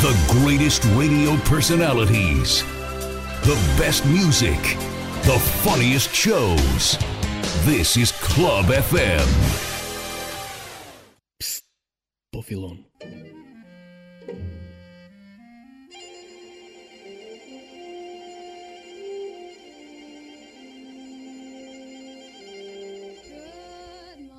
The greatest radio personalities, the best music, the funniest shows. This is Club FM. Psst, Buffilon. Good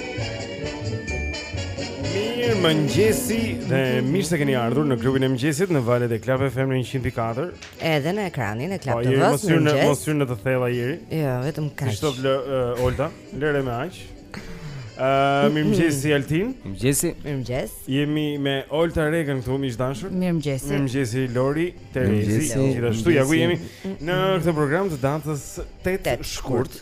Mirëmëngjesi dhe mirë se keni ardhur në klubin e mëngjesit në valët e Club FM në 104 Edhe në ekranin e Club TV-së. Mirëmëngjes Mos hyrë në të thella jeri Jo, vetëm kaq S'i shtot lë, uh, Olta, lëre me aq uh, Mirë mëngjesi Altin Mirë mëngjesi Mirë mëngjes Jemi me Olta Rekën këtu, miq të dashur Mirë mëngjesi Mirë mëngjesi Lori, Terezi Mirë mëngjesi Gjithashtu, ja ku jemi Në këtë program të datës 8 shkurt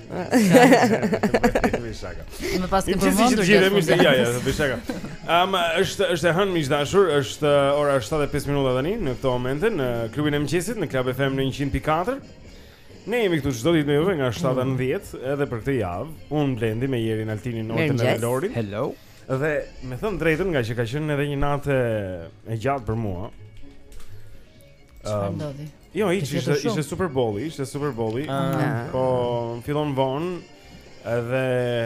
Më pas ke përmendur gjithmonë se ja ja bëj shaka. Ëm është është e hënë miq të dashur, është uh, ora 7:05 minuta tani në këtë moment në klubin e mëngjesit në Club FM në 104. Ne jemi këtu çdo ditë me juve nga 7 deri në 10 edhe për këtë javë. Unë Blendi me Jerin Altinin Oltën dhe Lorin. Hello. Dhe me thënë drejtën nga që ka qenë edhe një natë e gjatë për mua. Çfarë um, ndodhi? Jo, hiç, ishte ishte, ishte Super Bowl, ishte Super Bowl. Ah. Po fillon vonë dhe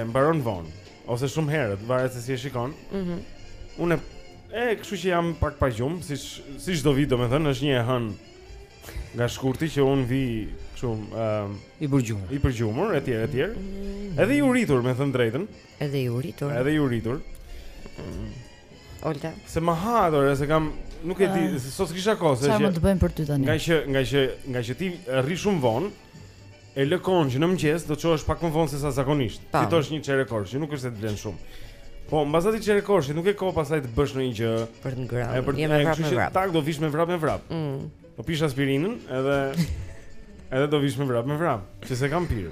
mbaron vonë ose shumë herët, varet se si e shikon. Mhm. Mm Unë, e, kështu që jam pak pa gjumë, si çdo vit domethënë, është një e hënë nga shkurti që unë vij kështu ë uh, i përgjumur, i përgjumur etj etj. Mm -hmm. Edhe i uritur, me thënë drejtën. Edhe i uritur. Edhe i uritur. Mm. Olta. Se më hahet, s'e kam nuk e di, ah. sot s'kisha kohë se. Çfarë mund të bëjmë për ty tani? Nga që nga që nga që ti rri shumë vonë, llogarit që në mëngjes do të çohesh pak më vonë se sa zakonisht. Fiton një çerek orësh, nuk është se të vlen shumë. Po, mbas atij çerek orësh, nuk ke kohë pasaj të bësh ndonjë gjë për të ngrënë. Për të ngrënë vrap me vrap. Tak do vish me vrap me vrap. Mm. Do pish aspirinën edhe edhe do vish me vrap me vrap, që s'e kam pirë.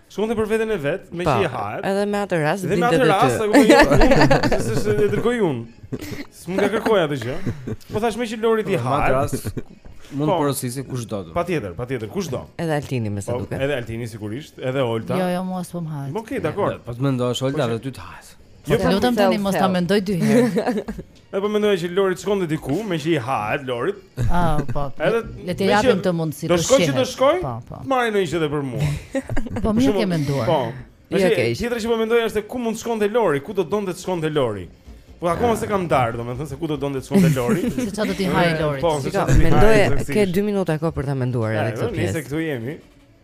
Shkonte për veten e vet, meqë i hahet. Edhe me atë rast dhe me atë rast, apo jo, se se e dërgoj unë. S'mund të kërkoj atë gjë. Po thashë meqë Lorit i hahet. Me atë rast mund të po. porosisë kushdo. Patjetër, patjetër, kushdo. Edhe Altini me sa po, duket. Edhe Altini sigurisht, edhe Olta. Jo, jo, mua s'po m'hahet. Okej, dakor. Po të mendosh Olta, dhe ty të hahet. Jo, po, të lutem tani mos ta mendoj dy herë. E po mendoj që Lori shkonte diku, meqë i hahet Lorit. Ah, po. Edhe le t'i japim këtë mundësi të shkojë. Do shkojë që do shkojë? Po, po. Marrë ndonjë gjë për mua. Po mirë e ke menduar. Po. Jo, okay. Tjetra që po mendoj është se ku mund të shkonte Lori, ku do donte të shkonte Lori. Po akoma s'e kam ndarë, domethënë se ku do donte të shkonte Lori. Se çfarë do të hajë Lori? Po, s'ka, mendoj ke 2 minuta kohë për ta menduar edhe këtë pjesë. Ne se këtu jemi.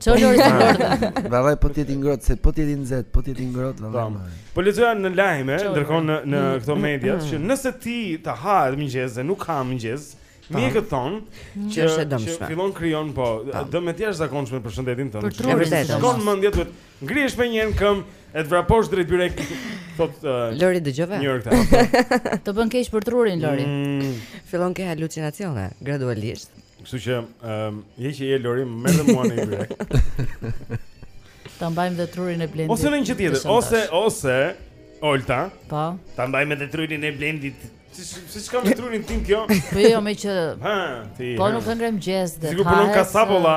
Ço Lori të ngrohtë. Vallai po të jetë i ngrohtë, se po të jetë i nxehtë, po të jetë i ngrohtë vallai. Po lexoja në lajme, ndërkohë në në mm. këto media mm. që nëse ty të hahet mëngjes dhe nuk ha mëngjes, mjekët thonë mm. që është e dëmshme. Që fillon krijon po, dëme të jashtëzakonshme për shëndetin tënd. Për trurin tënd. Të shkon mendja duhet ngrihesh me njëherë në këmbë e të vraposh drejt byrek. Thotë uh, Lori dëgjove. Njëherë këta. Të bën keq për trurin Lori. Fillon ke halucinacione gradualisht. Kështu që, ehm, um, ti që je Lori, më merr mua në direkt. Ta mbajmë dhe trurin e Blendit. Ose në një tjetër, ose ose Olta. Po. Ta mbajmë dhe trurin e Blendit. Si si çka me trurin tim kjo? Po jo, më që. Ha, ti. Po nuk e ngrem gjest dhe. Sigur punon kasabolla.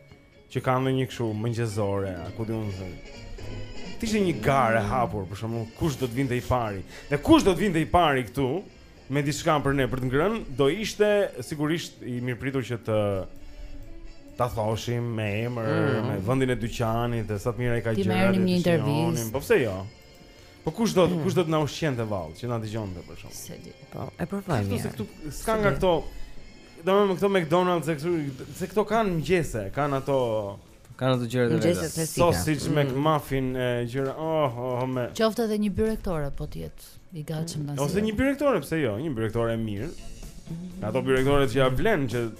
Që ka ndonjë kështu mëngjezore, a ku di unë se. Të ishte një garë e hapur, për shembull, kush do të vinte i pari? Dhe kush do të vinte i pari këtu me diçka për ne për të ngrënë, do ishte sigurisht i mirëpritur që të ta thoshim me emër, mm -hmm. me vendin e dyqanit, sa të mira i ka gjërat. T'i merrnim një intervistë. Po pse jo? Po kush do kush do të na ushqente vallë që na dëgjonte për shkak. Se di. Po, e provojmë. Këtu këtu s'ka nga këto. Domethënë këto McDonald's e këtu se këto kanë mëngjese, kanë ato kanë ato gjëra të vetë. Mëngjese klasike. Sausage mm. McMuffin e gjëra. Oh, oh, oh me. Qoftë edhe një byrektore po të jetë i gatshëm ndaj. Ose një byrektore, pse jo? Një byrektore e mirë. Ato byrektoret që ja vlen që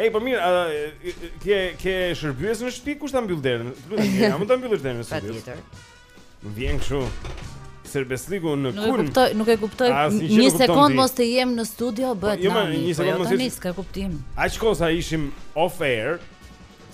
Ej, po mirë, ke ke shërbyes në shtëpi kush ta mbyll derën? Lutem, ja mund ta mbyllësh derën së shpejti. Patjetër. Më vjen kështu. Serbesllëku në kulm. Nuk e kuptoj, nuk e kuptoj. Një sekond mos të jem në studio, po, bëhet jo, nami. Jo, një sekond po, mos të nis, ka kuptim. Aq kohë sa ishim off air,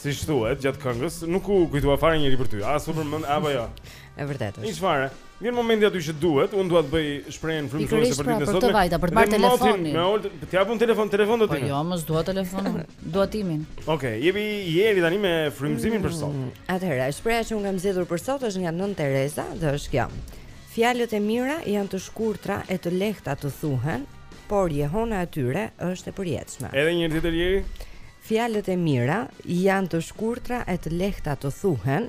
siç thuhet gjatë këngës, nuk u kujtua fare njëri për ty. A super mend apo jo? Është vërtetë. Ishfare. Vjen momenti aty që duhet, unë dua të bëj shprehjen frymëzuese për ditën e sotme. Pikërisht për të marrë telefonin. Me Oltën, jap un telefon, telefon do ti. Po jo, mos dua telefon, dua timin. Okej, jepi Jeri tani me frymëzimin për sot. Mm, atëherë, shprehja që un kam zgjedhur për sot është nga Nën Teresa, dhe është kjo. Fjalët e mira janë të shkurtra e të lehta të thuhen, por jehona e tyre është e përjetshme. Edhe një tjetër Jeri. Fjalët e mira janë të shkurtra e të lehta të thuhen,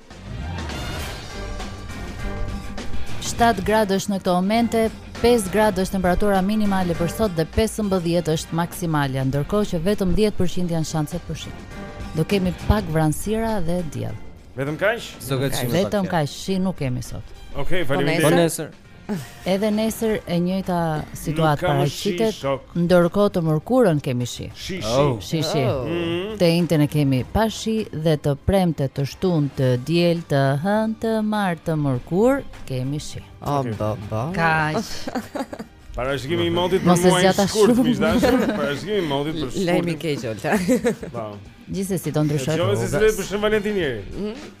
7 gradë është në këto momente, 5 gradë është temperatura minimale për sot dhe 15 është maksimalja, ndërkohë që vetëm 10% janë shanset për shi. Do kemi pak vranësira dhe diell. Vetëm kaq? Vetëm kaq, shi nuk kemi sot. Okej, okay, faleminderit. Po nesër. Edhe nesër e njëjta situatë paraqitet. Ndërkohë të mërkurën kemi shi. Shi shi. Oh. Shi shi. Oh. Mm-hmm. Të enjten e kemi pa shi dhe të premte të shtunë të diel të hënë të martë të mërkur kemi shi. O oh, bo bo. Ka. Parashikimi i motit për muajin shkurt, miq të dashur. Parashikimi i motit për shkurt. Lajm i keq, Olta. Po. Gjithsesi do ndryshojë. Jo, se se për Shën Valentinin. Mhm.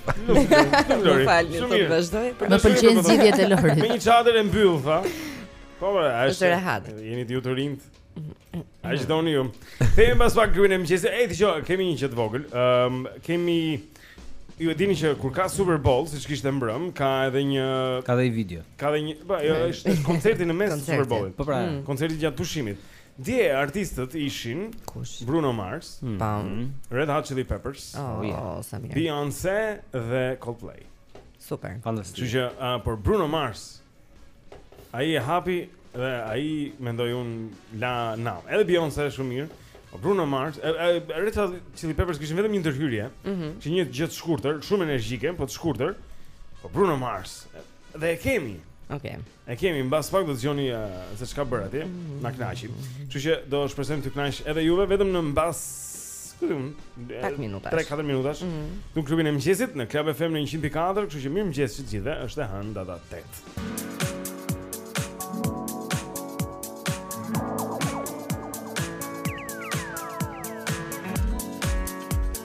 Më falni, po të vazhdoj. Më pëlqejnë zgjidhjet e Lorit. Me një çadër e mbyll, tha. Po, po është rehat. Jeni ti uturim. Ai doni ju. Them pas pak kryen e mëngjesit. Ej, dëgjoj, kemi një gjë të vogël. Ëm, um, kemi Ju e dini që kur ka Super Bowl, siç kishte mbrëm, ka edhe një ka edhe një video. Ka edhe një, po, jo, është koncerti në mes të Super Bowlit. Po pra, mm. koncerti gjatë pushimit. Dje artistët ishin Kush? Bruno Mars, mm -hmm. Red Hot Chili Peppers, oh, yeah. sa mirë. Beyoncé dhe Coldplay. Super. Fantastik. Që uh, për Bruno Mars ai e hapi dhe ai mendoj unë la nam. Edhe Beyoncé është shumë mirë. Po Bruno Mars, Red Hot Chili Peppers kishin vetëm një ndërhyrje, mm -hmm. që një gjë të shkurtër, shumë energjike, po të shkurtër. Po Bruno Mars. Dhe e kemi. Okej. Okay. E kemi mbas pak do të dëgjoni uh, se çka bërë atje, na kënaqi. Kështu që do shpresojmë t'ju kënaqë edhe juve vetëm në mbas këtu e 3-4 minutash. 3-4 minutash. Mm -hmm. Në klubin e mëngjesit në Club FM në 104, kështu që mirëmëngjes të gjithëve, është e hënë data 8.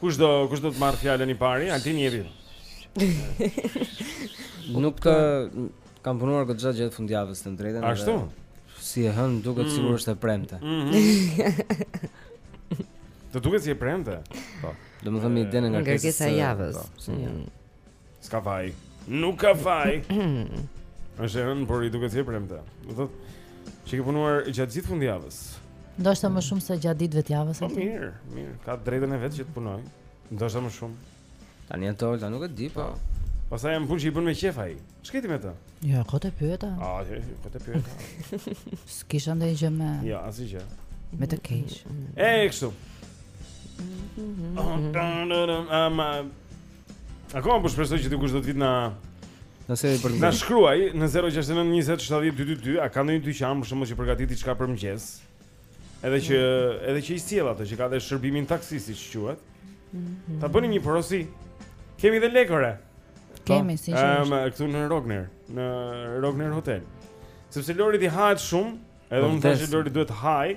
Kush do, kush do të marrë fjalën i pari? Altini jepi. Nuk, kam punuar goxha gjatë fundjavës, të them të drejtën. Ashtu. Si e hënë duket mm. sikur është e premte. Mm -hmm. Të duket si e premte. Po. Domethënë me idenë nga kërkesa e javës. Po, si një. Mm. S'ka faj. Nuk ka faj. Është e hënë, por i duket si e premte. Do thotë që ke punuar gjatë gjithë fundjavës. Ndoshta më shumë se gjatë ditëve të javës. Po mirë, mirë, ka të drejtën e vet që të punojë. Ndoshta më shumë. Tani ato ulta nuk e di, po. Pastaj janë punë që i bën me qejf ai. Ç'ke ti me të? Jo, jo, kot e pyeta. Ah, jo, jo, kot e pyeta. S'kisha ndonjë gjë me. Jo, jo, asgjë. Me të keq. Ej, kështu. Mm -hmm. oh, dun, dun, dun, um, uh, Akoma po shpresoj që dikush do të vijë të na Nëse për të Na shkruaj në 069 20 70 222, a ka ndonjë dyqan për shkakun që përgatit diçka për mëngjes? Edhe që mm. edhe që i sjell ato që ka dhe shërbimin taksi siç quhet. Mm-hmm. Të bëjmë një porosi. Kemi dhe lekore. Kemi si çfarë? Ëm ehm, këtu në Rogner, në Rogner Hotel. Sepse Lorit i hahet shumë, edhe unë thashë Lori duhet të hajë.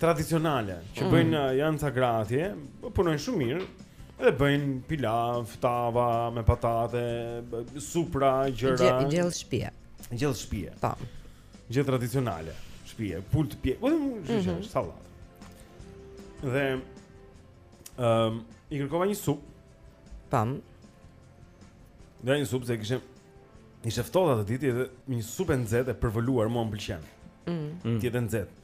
tradicionale që mm. bëjnë mm. janë ca gra atje, po punojnë shumë mirë. Edhe bëjnë pilav, tava me patate, supëra, gjëra. Gjellë shtëpie. Gjellë shtëpie. Po. Gjellë tradicionale, shtëpie, pulë të pjekur, vetëm mm -hmm. sallatë. Dhe ëm um, i kërkova një supë. Pam. Dhe një supë se ishte Ishte ftohtë atë ditë edhe një supë e nxehtë e përvëluar mua më pëlqen mm. Të jetë e nxehtë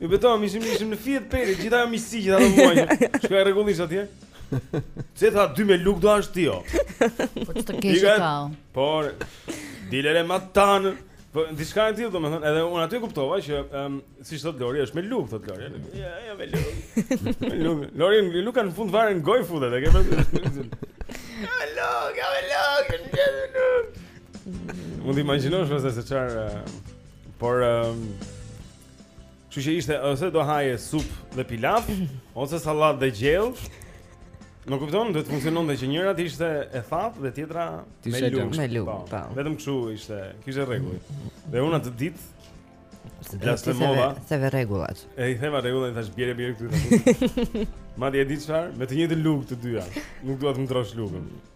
Ju betohem, ishim, ishim në fjetë peri, gjitha jo misi, gjitha në muaj Shka e regullisht atje Se tha dy me luk do ashtë tio Po që të keshë të kao Por, dilere ma tanë Po, në diska e tjo të me thënë Edhe unë aty kuptova që, um, si shtë të Lori, është me luk, thot të Lori Ja, ja, me luk Me luk, Lori, me luk kanë fund varë në goj futet e ke për të Ja, me luk, ja, me luk, ja, me luk Mund t'i imaginon shpës e se qarë Por um, Kështu që ishte ose do haje supë dhe pilaf ose sallatë dhe gjellë. Më kupton, duhet të funksiononte që njëra të ishte e thatë dhe tjetra me lëng. Me lëng, po. po. Vetëm kështu ishte, kishte rregull. Dhe unë atë ditë Se dhe se mova Se dhe rregullat E i theva rregullat i thashë bjere bjere këtu Madje e di çfarë Me të njëjtën lugë të dyja Nuk duhet me ndërru lugën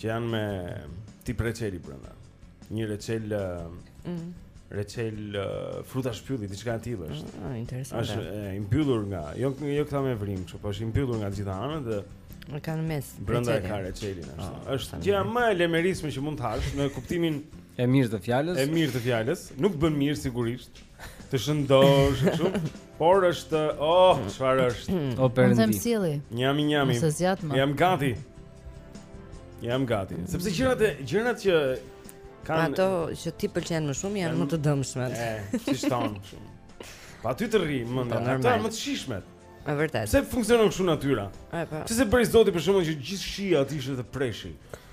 që janë me tip reçeli brenda. Një reçel ë mm, reçel frutash pylli diçka e tillë është. Ëh, ah, interesante. Është i mbyllur nga, jo jo këta me vrimë, kështu po është i mbyllur nga të gjitha anët dhe e ka në mes. Brenda e ka reçelin ashtu. Oh, ah, është gjëja më e lemerishme që mund të hash në kuptimin e mirë të fjalës. E mirë të fjalës, nuk bën mirë sigurisht. Të shëndosh kështu. Por është, oh, çfarë është? O perëndi. Unë them silli. Njami njami. Sa zgjat më. Jam gati. Jam gati. Sepse gjërat e gjërat që kanë ato që ti pëlqen më shumë janë më të dëmshme. Ëh, s'i shton shumë. Pa ty të rri më ndonjë. Ato janë më të shishmet. Është vërtet. Pse funksionon kështu natyra? Po. Pse s'e bëri zoti për shembull që gjithë shija të ishte te preshi.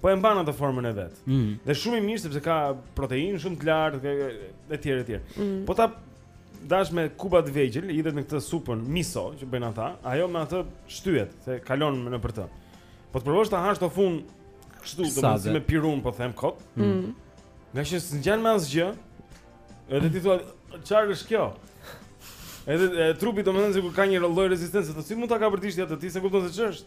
Po e mban atë formën e vet. Mm -hmm. Dhe shumë i mirë sepse ka proteinë shumë të lartë etj etj. Mm -hmm. Po ta ndash me kuba të vegjël, hidhet në këtë supën miso që bëjnë ata, ajo me atë shtyhet se kalon nëpër të. Po të provosh ta hash tofun kështu do të thotë me pirun po them kot. Mm -hmm. Nga që s'ngjan me asgjë. Edhe ti thua çfarë është kjo? Edhe e, trupi domethënë sikur ka një lloj rezistencë, thotë si mund ta kapërdish atë ti, s'e kupton se ç'është.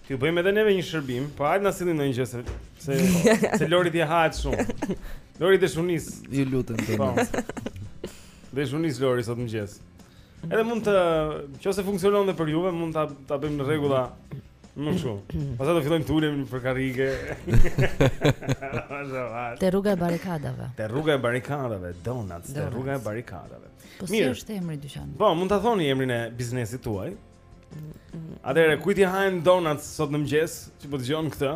T'i bëjmë edhe neve një shërbim, po hajt na sillni ndonjë gjë se se se Lorit i hahet shumë. Lori të shunis. Ju lutem të. Po. Dhe shih nis Lori sot mëngjes. Edhe mund të, nëse funksionon dhe për juve, mund ta ta bëjmë në rregulla. Më shumë. Pastaj do fillojmë të ulemi për karrige. Te rruga e barrikadave. Te rruga e barrikadave, donuts, te rruga e barrikadave. Po si është emri i dyqanit? Po, mund ta thoni emrin e biznesit tuaj. Atëherë kujt i hahen donuts sot në mëngjes, që po dëgjon këtë?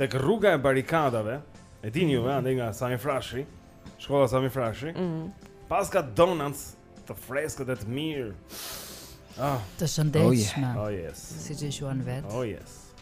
Tek rruga e Barrikadave, e dini ju, andej nga Sami Frashëri, shkolla Sami Frashëri. Mm -hmm. Paska donuts të freskët e të mirë. Ah, të shëndetshme. Oh, oh yes. Siç e quan vet. Oh yes.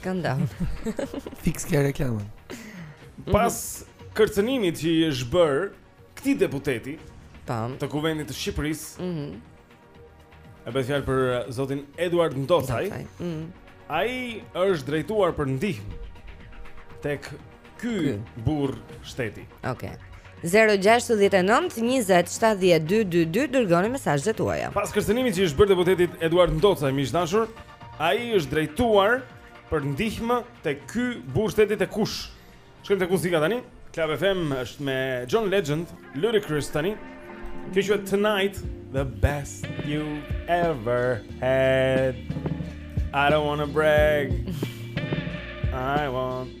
Ka ndau. Fiks ke reklamën. Pas kërcënimit që i është bërë këtij deputeti, tam, të Kuvendit të Shqipërisë. Mhm. Mm e bëhet fjalë për uh, zotin Eduard Ndocaj. Ndocaj. Mhm. Mm Ai është drejtuar për ndihmë tek ky burrë shteti. Okej. Okay. 069 20 7222 Dërgoni mesazhet tuaja Pas kërcënimit që i është bërë deputetit Eduard Ndocaj miq të dashur Ai është drejtuar për ndihmë te ky burrë shteti, te kush? Shkojmë tek muzika tani. Club FM është me John Legend, Ludacris tani. Kjo quhet Tonight, the best you ever had. I don't want to brag. I want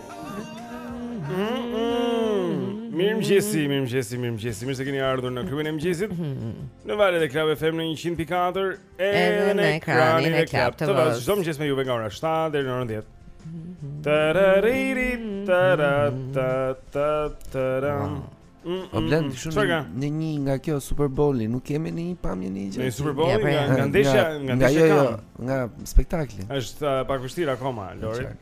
Mirëmëngjesi, mirëmëngjesi, mirëmëngjesi Mirë se keni ardhur në klubin e mëngjesit Në valët e Club FM në 100.4 Edhe në ekranin e Club TV-së Çdo mëngjes me juve nga ora 7 deri në orën 10 Tarariri, taratataram O Blend, s'kemi ndonjë nga kjo Super Bowl-i, nuk kemi ndonjë pamje ndonjë gjë. Ndonjë Super Bowl-i, pra, nga ndeshja, nga ndeshja jo, jo, kam. Nga spektakli. Është uh, pak vështirë akoma, Lori.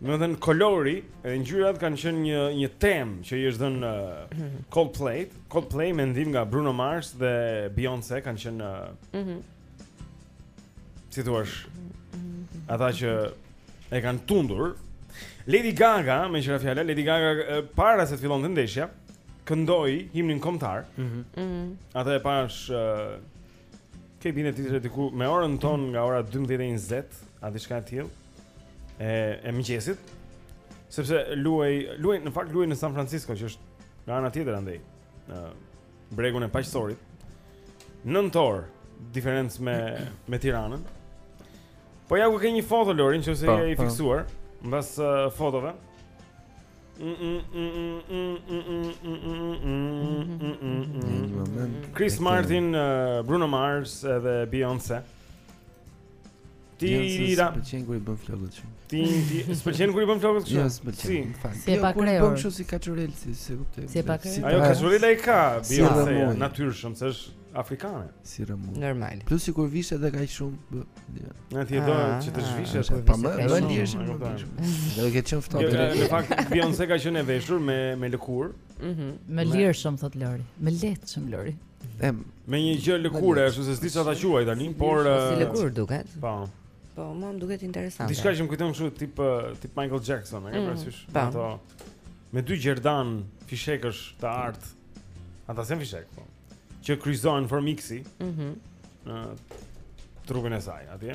Domethënë kolori dhe ngjyrat kanë qenë një një temë që i është dhënë uh, Coldplay, Coldplay me ndihmë nga Bruno Mars dhe Beyoncé kanë qenë uh, mm -hmm. si thua ata që e kanë tundur Lady Gaga, meqë ra fjala, Lady Gaga uh, para se të fillonte ndeshja, këndoi himnin kombëtar. Ëh. Mm -hmm. mm -hmm. Atë e pashë uh, ke bine titrat diku me orën tonë nga ora 12:20, a diçka e tillë. e e mëngjesit, sepse luaj luaj në fakt luaj në San Francisco që është nga ana tjetër andej në bregun e Paqësorit. 9 orë diferencë me me Tiranën. Po ja ku ke një foto Lorin në qoftë se po, je i po. fiksuar mbas uh, fotove. Chris Martin, uh, Bruno Mars edhe Beyoncé. Ti ra. S'pëlqen kur i bën flokët kështu. Ti ti pëlqen kur i bën flokët kështu? Jo, s'pëlqen. Si e pa kur i bën kështu si kaçurel si s'e kuptoj. Si e pa kështu. Ajo kaçurela i ka, Beyonce natyrshëm se është afrikane. Si rrëmujë. Normal. Plus sikur vishet edhe kaq shumë. Na ti do ah, që të ah, zhvishet kur po vishet. Do vishesh më pak. Do të ketë qenë ftohtë. Jo, në fakt Beyonce ka qenë e veshur me me lëkurë. Mhm. Më lirshëm thotë Lori. Më lehtshëm Lori. Em, me një gjë lëkure, ashtu se s'di ça ta quaj tani, por si eh, lëkurë duket. Po. Po, mua më duket interesante. Diçka që më kujton kështu tip eh, tip Michael Jackson, e ke mm, parasysh? Po. Ato me dy gjerdanë fishekësh të artë. Ata janë fishekë, po. Që kryqëzohen formë iksi. Mhm. Mm në trupin e saj, atje.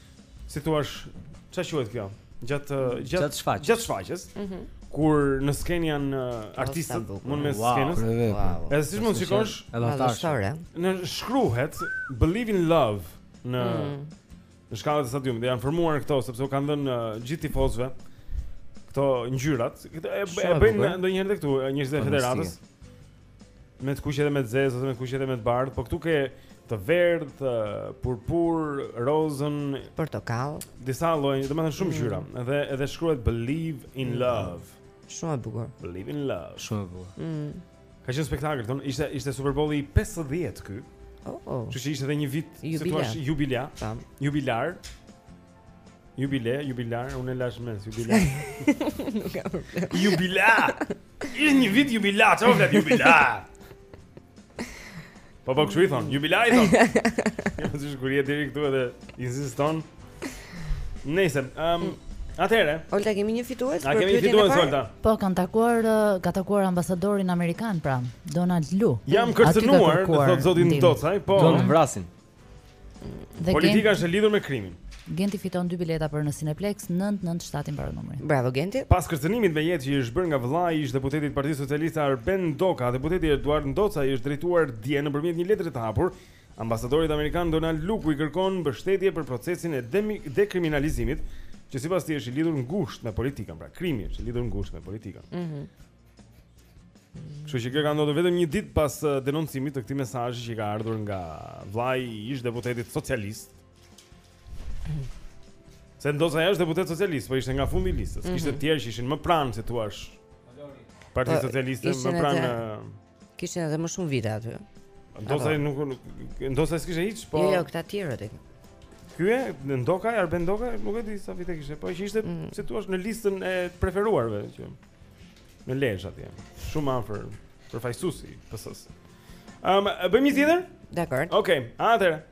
si thua, ça quhet kjo? Gjatë gjatë shfaqjes. Gjatë shfaqjes. Mhm. Kur në skenë janë uh, artistët, mu në mes të skenës. Wow. Edhe siç mund të shikosh, edhe tashore. Në shkruhet Believe in Love në mhm. në shkallët e stadiumit. Janë formuar këto sepse u kanë dhënë uh, gjithë tifozëve këto ngjyrat. Këto e bëjnë ndonjëherë këtu njerëzit e federatës. me të kuqe dhe me të zezë ose me të kuqe dhe me të bardhë, po këtu ke të verdhë, të purpur, rozë, portokall, disa lloje, domethënë shumë mm. ngjyra. Mm. Edhe edhe shkruhet believe in mm. love. Shumë e bukur. Believe in love. Shumë e bukur. Mm. Ka qenë spektakël, thonë, ishte ishte Super Bowl i 50 ky. Oh, oh. Që ishte edhe një vit, si thua, jubilar. Jubilar. Jubile, jubilar, unë e lash mes, jubile. Nuk ka problem. Jubila. Ishte një vit jubila, çfarë ka jubila? Po po kshu i thon, jubila i thon. Jo, si kur je deri këtu edhe insiston. Nëse, ehm, um, atëre. Olta kemi një fitues për pyetjen e parë. A kemi fitues Olta? Po kanë takuar, ka takuar ambasadorin amerikan pra, Donald Lu. Jam kërcënuar, thot zoti Ndocaj, po. Do t'më vrasin. Dhe Politika është e lidhur me krimin. Genti fiton dy bileta për në Cineplex 997 i mbaron numri. Bravo Genti. Pas kërcënimit me jetë që i është bërë nga vëllai i ish-deputetit të Partisë Socialiste Arben Ndoka, deputeti Eduard Ndocaj i është drejtuar dje nëpërmjet një letre të hapur ambasadorit amerikan Donald Lu ku i kërkon mbështetje për procesin e dekriminalizimit, që sipas tij është i lidhur ngushtë me politikën, pra krimi është i lidhur ngushtë me politikën. Mhm. Mm Kështu që kjo ka ndodhur vetëm një ditë pas eh, denoncimit të këtij mesazhi që i ka ardhur nga vllai i ish deputetit socialist. Se Ndocaj është deputet socialist, po ishte nga fundi i listës. Mm -hmm. Kishte të tjerë që ishin më pranë, si thua, Partisë po, Socialiste, më pranë Kishin edhe më shumë vite aty. Ndocaj nuk Ndocaj s'kishte hiç, po. Jo, jo, këta tjerët e. Ky Ndoka Arben Ndoka, nuk e di sa vite kishte, po që ishte mm. si thua në listën e preferuarve që në Lezhë atje. Shumë afër përfaqësuesi PS-së. Ëm, um, bëjmë një tjetër? Dakor. Okej, okay, atëherë.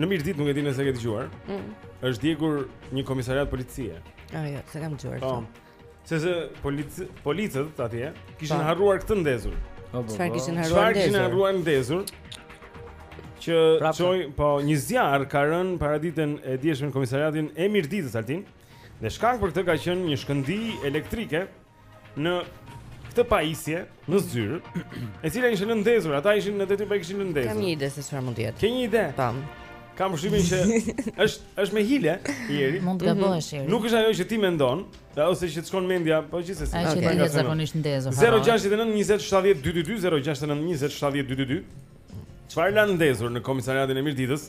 Në Mirditë nuk e di nëse e ke dëgjuar. Mm. Është djegur një komisariat policie. Ah, jo, s'e kam dëgjuar. Po. Se se polici, policët atje kishin po. harruar këtë ndezur. Po, po, Çfarë kishin harruar ndezur? Çfarë kishin harruar ndezur? Që çoj, po një zjarr ka rënë paraditen e djeshme në komisariatin e Mirditës Altin. Dhe shkak për këtë ka qenë një shkëndijë elektrike në këtë pajisje në zyrë, e cila ishte lënë ndezur, ata ishin në detyrë po e kishin lënë ndezur. Kam një ide se çfarë mund të jetë. Ke një ide? Kam. Kam përshtypjen që është është me hile Jeri. Mund të gabohesh mhm. Jeri. Nuk është ajo që ti mendon, ose që të shkon mendja, po gjithsesi. Ai që është zakonisht ndezur. 069 20 70 222 069 20 70 222. Çfarë lanë ndezur në komisariatin e Mirditës?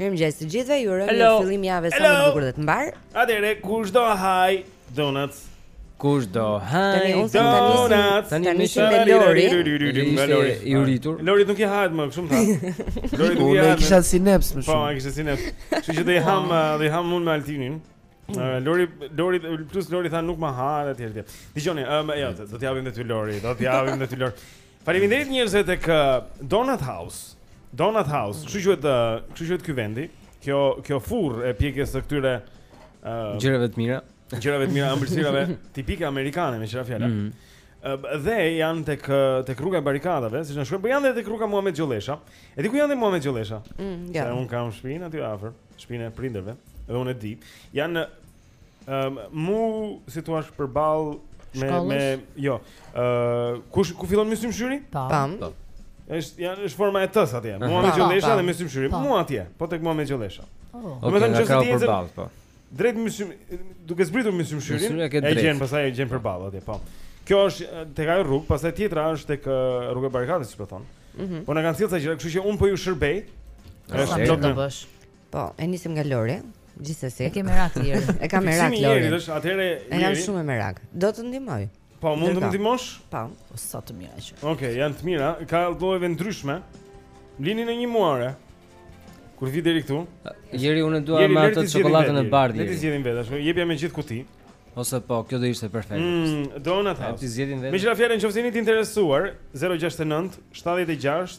Mirëmëngjes të gjithëve, ju uroj një fillim jave sa më të bukur dhe të mbarë. Atëre kush do hajë donuts? Kush do hajë? Tani unë tani donuts. Tani më shih me Lori. Lori i uritur. Lorit nuk i hahet më, kështu më tha. Lori nuk i hahet. Unë e kisha neps më po, shumë. Po, e kisha neps. Kështu që do i ham, po. do i ham unë me Altinin. Lori Lori plus Lori tha nuk më hahet etj. Dgjoni, ëm, jo, do t'i japim ne ty Lori, do t'i japim ne ty Lori. Faleminderit njerëzve tek Donut House. Donut House, kështu quhet, kështu quhet ky vendi. Kjo kjo furrë e pjekjes së këtyre ë uh, gjërave të mira. Gjërave të mira ëmbëlsirave tipike amerikane meqë ra fjala. Mm -hmm. uh, dhe janë tek tek rruga e barikadave, siç na shkruan, po janë edhe tek rruga Muhamet Gjollesha. E di ku janë Muhamet Gjollesha? Mm, ja. Se un kam shpinë aty afër, shpinë e prindërve. Edhe unë e di. Janë Ëm um, mu si thua përball me Shkallës? me jo. Ë uh, kush ku fillon mysim shyri? Tam. Tam. Është janë është forma e tës atje. Muhamet Gjollesha dhe mysim shyri. Mua atje, po tek Muhamet Gjollesha. Oh. Domethënë çështë tjetër përball po. Drejt mysim duke zbritur mysim shyrin. E gjen pastaj e gjen përball atje, po. Kjo është tek ajo rrugë, pastaj tjetra është tek rruga e barrikadës, siç po thoja. Mm -hmm. Po na kanë çuar sa gjëra, kështu që un po ju shërbej. Është do të bësh. Po, e nisim nga Lori, gjithsesi. E ke merak Lori. E ka merak Lori. Atëherë e kam shumë merak. Do të ndihmoj. Po, mund të më ndihmosh? Po, sa të mira që. Okej, okay, janë të mira. Ka llojeve ndryshme. Lini në një muare. Kur vi deri këtu? Jeri unë dua me atë çokoladën e bardhë. Le t'i zgjedhim vetë, ashtu. Jepja me gjithë kuti. Ose po, kjo do ishte perfekt. Mm, Donut House. T'i zgjedhim vetë. Meqë ra fjala nëse jeni të interesuar? 069 76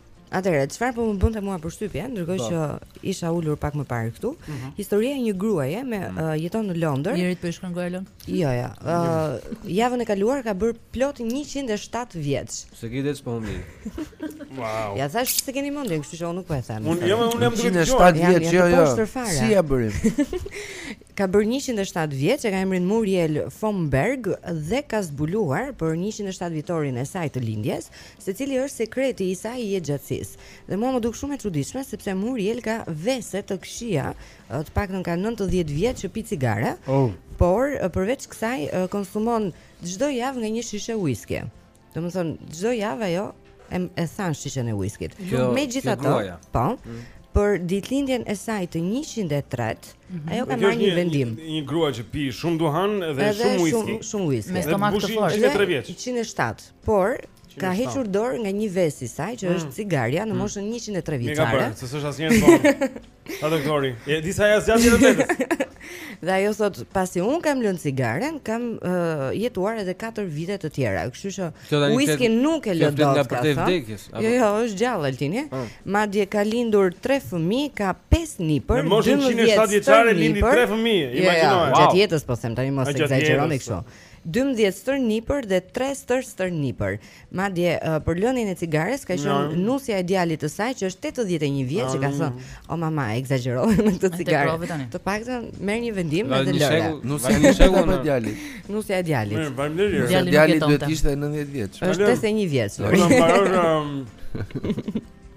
Atëherë, çfarë po më bënte mua përshtypje, ndërkohë po. që isha ulur pak më parë këtu, uh mhm. -huh. historia e një gruaje me uh, jeton në Londër. Njëri po i shkon Goelon? Jo, jo. Ë, uh, javën e kaluar ka bër plot 107 vjeç. Se gjithë po më mirë. wow. Ja thash s'e keni mendjen, kështu që unë nuk po e them. Unë jo, unë jam duke të qenë 107 vjeç, jo, jo. Si ja bërim? ka bërë 107 vjeç, e ka emrin Muriel Fomberg dhe ka zbuluar për 107 vjetorin e saj të lindjes, se cili është sekreti i saj i jetëgjatësisë. Dhe mua më duk shumë e çuditshme sepse Muriel ka vese të këqija, të paktën ka 90 vjet që pi cigare. Oh. Por përveç kësaj konsumon çdo javë nga një shishe whisky. Domethënë çdo javë ajo e, e than shishen e whiskit. Megjithatë, po, mm. për ditëlindjen e saj të 103, mm -hmm. ajo ka marrë një vendim. Një, një grua që pi shumë duhan dhe edhe shumë whisky. Shumë shumë whisky. Me stomak të fortë. 103 vjeç. 107. Por ka hequr dorë nga një ves i saj që mm. është cigarja në mm. moshën 103 vjeçare. Mirë ka bërë, se s'është asnjëherë vonë. Tha doktori, e di sa ja zgjat jetën vetes. Dhe ajo thot, pasi un kam lënë cigaren, kam uh, jetuar edhe 4 vite të tjera. Kështu që whisky nuk e lë dot. Para vdekjes. Jo, jo, është gjallë Altini. Mm. Madje ka lindur 3 fëmijë, ka 5 nipër. Në moshën 107 vjeçare lindi 3 fëmijë. Jo, jo, Imagjinoje. Gjatë jetës po them tani mos ekzagjeroni kështu. dymbëdhjetë stërnipër dhe tre stër stërnipër. Madje për lënien e cigares ka qenë nusja e djalit të saj që është tetëdhjetë e një vjeç që ka thënë, "O mama, e ekzagjerove me këtë cigare." Të paktën merr një vendim dhe lëre. Një shekull, nusja një shekull për djalin. Nusja e djalit. Mirë, faleminderit. Djali nuk jeton. Djali ishte 90 vjeç. Është 81 vjeç. Kur mbaron,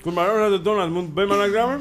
kur mbaron atë donat mund të bëjmë anagramën?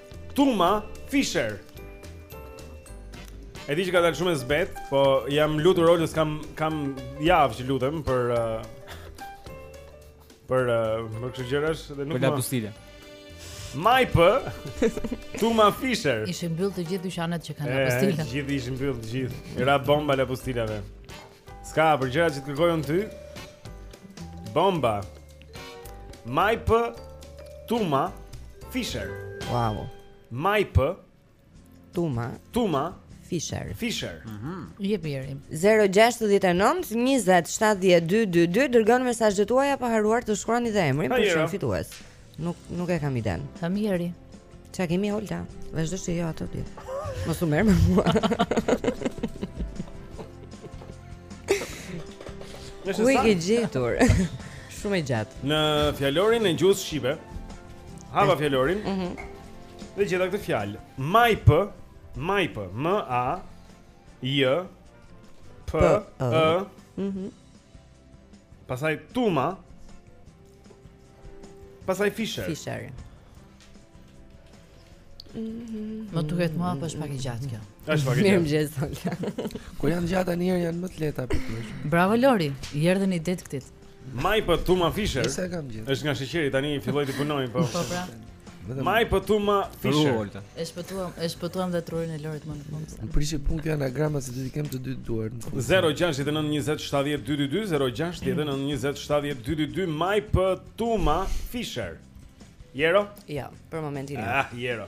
Tuma Fisher. E di që ka dalë shumë e zbehtë, po jam lutur Olës kam kam javë që lutem për uh, për uh, për këto gjërash dhe nuk më. Për Majpë. Tuma Fisher. Ishin mbyll të gjithë dyqanet që kanë pastila. Të gjithë ishin mbyll të gjithë. Era bomba e pastilave. S'ka për gjërat që të kërkoj unë ty. Bomba. Majpë Tuma Fisher. Wow. Majpë Tuma Tuma Fisher. Fisher. Mhm. Mm Jep ieri. 069 20 70 222 dërgoni mesazhet tuaja pa harruar të shkruani dhe emrin për të qenë fitues. Nuk nuk e kam idenë. Sa mirë. Ça kemi Olta? Vazhdo ti jo ato ti. Mos u merr me mua. Ku e ke gjetur? Shumë e gjatë. Në fjalorin e gjuhës shqipe. Hapa fjalorin. Mhm. Mm dhe gjeta këtë fjalë. Majpë, majpë, M A J P Ë. Mhm. Pastaj tuma. Pastaj Fisher. Fisher. Mhm. Më duket mua apo është pak e gjatë kjo. Është pak e gjatë. Mirëmëngjes Olga. Kur janë të gjata nganjëherë janë më të lehta për ty. Bravo Lori, i erdhën idetë këtij. Majpë Tuma Fisher. Është nga sheqeri tani filloi të punojë po. Po pra. Vetëm Majpë Tuma Fisher. E shpëtuam, e shpëtuam dhe trurin e Lorit më në fund. Më prish punë kjo anagrama se dua t'i kem të dy duart. 0692070222 0692070222 Majpë Tuma Fisher. Jero? Jo, për momentin jo. Ah, Jero.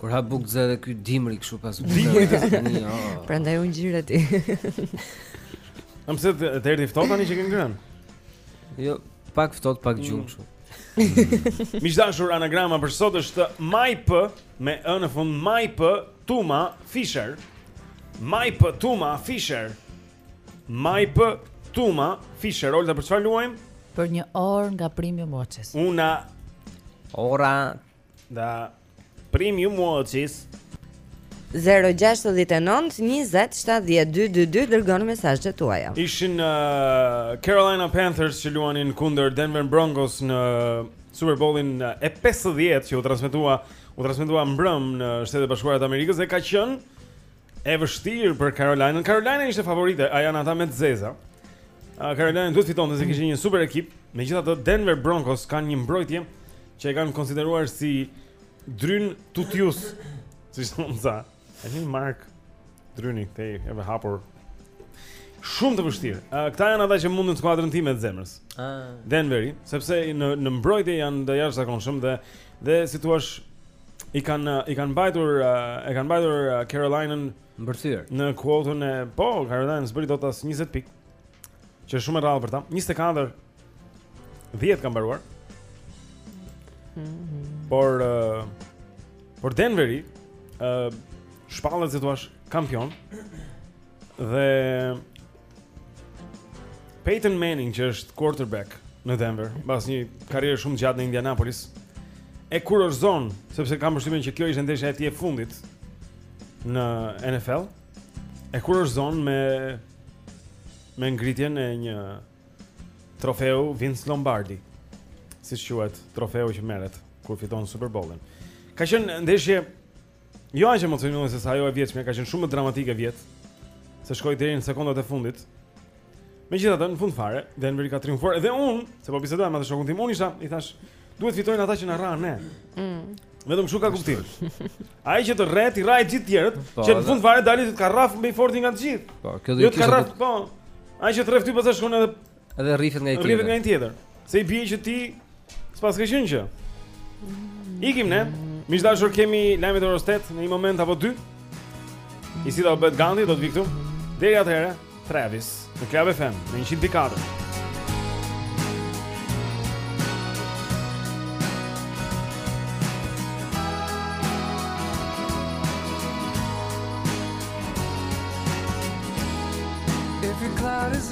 Kur ha bukë zë dhe ky dimri kështu pas bukës. Dimri ka tani. Jo. Prandaj u ngjire ti. Kam se të erdhi ftohtë tani që ke ngrënë. Jo, pak ftohtë, pak gjumë kështu. Mm. Miq të dashur anagrama për sot është Majpë me ë në fund Majpë Tuma Fisher. Majpë Tuma Fisher. Majpë Tuma Fisher. Olta për çfarë luajmë? Për një orë nga Premium Watches. Una ora da Premium Watches 0-6-9-20-70-222 Dërgoni mesazhet tuaja Ishin uh, Carolina Panthers që luanin kundër Denver Broncos në Super Bowlin uh, e 50 Që u transmitua, u transmitua mbrëmë në Shtetet e Bashkuara të Amerikës Dhe ka qenë E vështirë për Karolajnën. Karolajna ishte favorite, ah janë ata me të zeza. Karolajna duhet të fitonte se kishin një super ekip. Megjithatë Denver Broncos kanë një mbrojtje që e kanë konsideruar si dryn Tutius. Si është me thënë. E një markë dryni për t'u hapur. Shumë të vështirë. Këta janë ata që mundën skuadrën time të zemrës. Ah. Denveri, sepse në, në mbrojtje janë të jashtëzakonshëm dhe, dhe si të thuash i kanë i kanë mbajtur e kanë mbajtur Carolinën mbërthyer në kuotën e po Carolina s'bëri dot as 20 pikë që është shumë e rrallë për ta 24 10 kanë mbaruar mhm. por por Denveri ë shpallet si të thuash kampion Dhe Peyton Manning që është quarterback në Denver, pas një karriere shumë të gjatë në Indianapolis, e kurorëzon sepse kam përshtypjen që kjo ishte ndeshja e tij e fundit në NFL. E kurorëzon me me ngritjen e një trofeu Vince Lombardi, siç quhet trofeu që merret kur fiton Super Bowl-in. Ka qenë ndeshje Jo aq emocionuese sa ajo e vjetshme, ka qenë shumë më dramatike vjet. Se shkoi deri në sekondat e fundit. Megjithatë, në fund fare, Denveri ka triumfuar dhe unë, se po bisedoja me atë shokun tim, unë isha, i thash, duhet fitojnë ata që na rrahën ne. Mm. Vetëm kështu ka kuptim. Ai që të rreh ty, i rrah gjithë të tjerët, po, që në fund fare dalim të ka rraf më i fortë nga të gjithë. Po, kjo do të thotë. Jo të ka rraf, po. Ai që të rref ty pastaj shkon edhe Edhe rrifet nga një tjetër. Rrifet nga një tjetër. Se i bie që ti s'paske qenë gjë. Ikim ne. Miq të dashur kemi lajmet e orës 8 në një moment apo dy. Isida Bebeti Genti do të vijë këtu. Deri atëherë, Travis, në Club FM, në 104. If your cloud is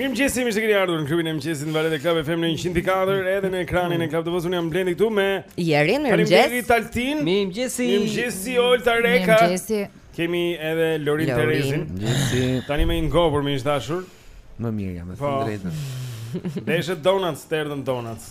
Mirëmëngjes miq të dashur keni ardhur në klubin e mëngjesit në valët e Klab FM në 104 edhe në ekranin e Klab TV-së unë jam Blendi këtu me Erin, mirëmëngjes kemi Altin Mirëmëngjes Mirëmëngjes, Olta Reka Mirëmëngjes Kemi edhe Lorin Terezin Mirëmëngjes Tani më i ngopur, miq të dashur Më mirë jam, me thënë po. të drejtën Deshe donuts, të erdhën donuts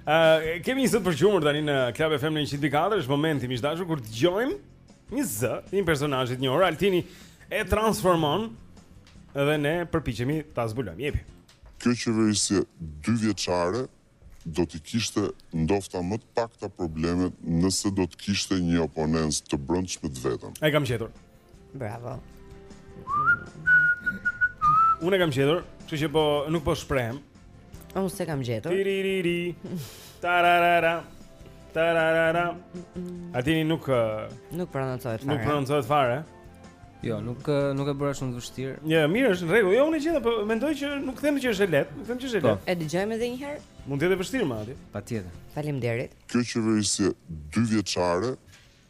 Uh, kemi një zë për gjurmuar tani në Klab FM në 104 është momenti miq të dashur kur dëgjojmë një zë të një personazhi të njohur Altini e transformon dhe ne përpiqemi ta zbulojmë Jepi Kjo qeverisje dy vjeçare do t'i kishte ndofta më të pakta problemet nëse do të kishte një oponencë të brendshme të vetën E kam gjetur Bravo. Unë e kam gjetur, kështu që po nuk po shprehem. Unë s'e kam gjetur. Tiririri. Tararara. Tararara. Atini nuk uh, nuk prononcohet fare. Nuk prononcohet fare. Jo, nuk uh, nuk e bëra shumë të vështirë. Jo, mirë, është në rregull. Jo, unë e gjeta, po mendoj që nuk them që është e lehtë, nuk them që është e po. lehtë. E dëgjojmë edhe një herë. Mund të jetë e vështirë madje. Patjetër. Faleminderit. Kjo qeverisje dy vjeçare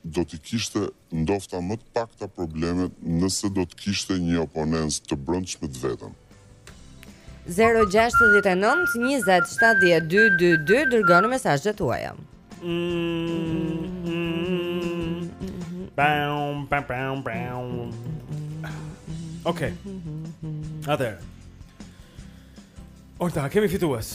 do t'i kishte ndofta më të pakta problemet nëse do të kishte një oponencë të brendshme të veten. 069 20 70 222 Dërgoni mesazhet tuaja Oke Atëherë Orta, kemi fitues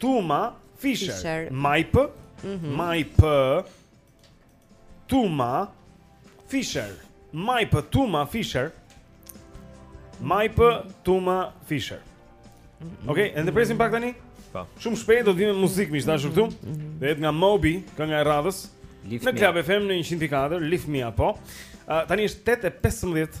Tuma Fisher, Fisher. Maip mm -hmm. Maip Tuma Fisher Maip Tuma Fisher Maip Tuma Fisher Ok, ende presim pak tani? Pa. Po. Shumë shpejt do të vijmë, muzikë miq të dashur këtu mhm. Do jetë nga Moby, kënga e radhës Në Klab FM në 104, Lift Me Up, po uh, Tani është 8.15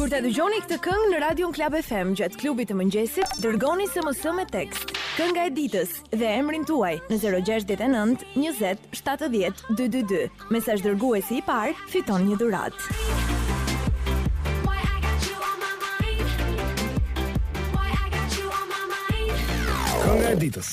Kur ta dëgjoni këtë këngë në radion Klab FM gjatë klubit të mëngjesit, dërgoni SMS me tekst. Kënga e ditës dhe emrin tuaj në 069 20 70 222. Mesazh dërguesi i parë, fiton një dhuratë. Kënga e ditës.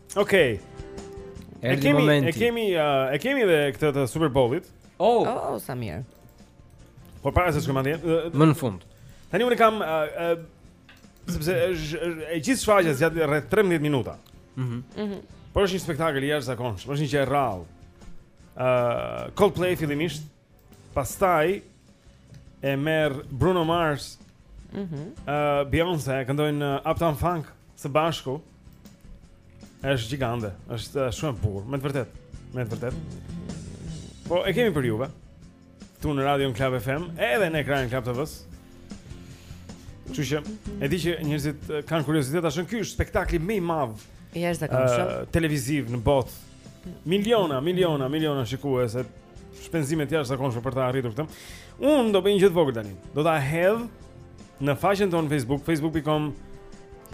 Okej. E Erdhi kemi, e momenti. kemi, uh, e kemi dhe këtë të Super Bowl-it, Oh, Oh, sa mirë. por para se të shkojmë atje, uh, më në fund. tani unë kam uh, uh, sepse është është- e gjithë shfaqja zgjat rreth 13 minuta. Mhm. Mhm. Por është një spektakël i jashtëzakonshëm, është një gjë e rrallë. Ë uh, Coldplay fillimisht Pastaj e merr Bruno Mars. Mhm. Mm uh, Beyoncé këndojnë uh, Uptown Funk së bashku. Është gjigante, është uh, shumë e bukur, me të vërtetë, me të vërtetë. Po e kemi për juve. Këtu në radion Klab FM, edhe në ekranin e Klab TV-së. Kështu që e di që njerëzit uh, kanë kuriozitet, ashtu ky është spektakli më i madh uh, televiziv në botë. Miliona, miliona, miliona shikues e shpenzime të jashtëzakonshme për ta arritur këtë. Unë do bëj një gjë të vogël tani. Do ta hedh në faqen tonë Facebook, facebook.com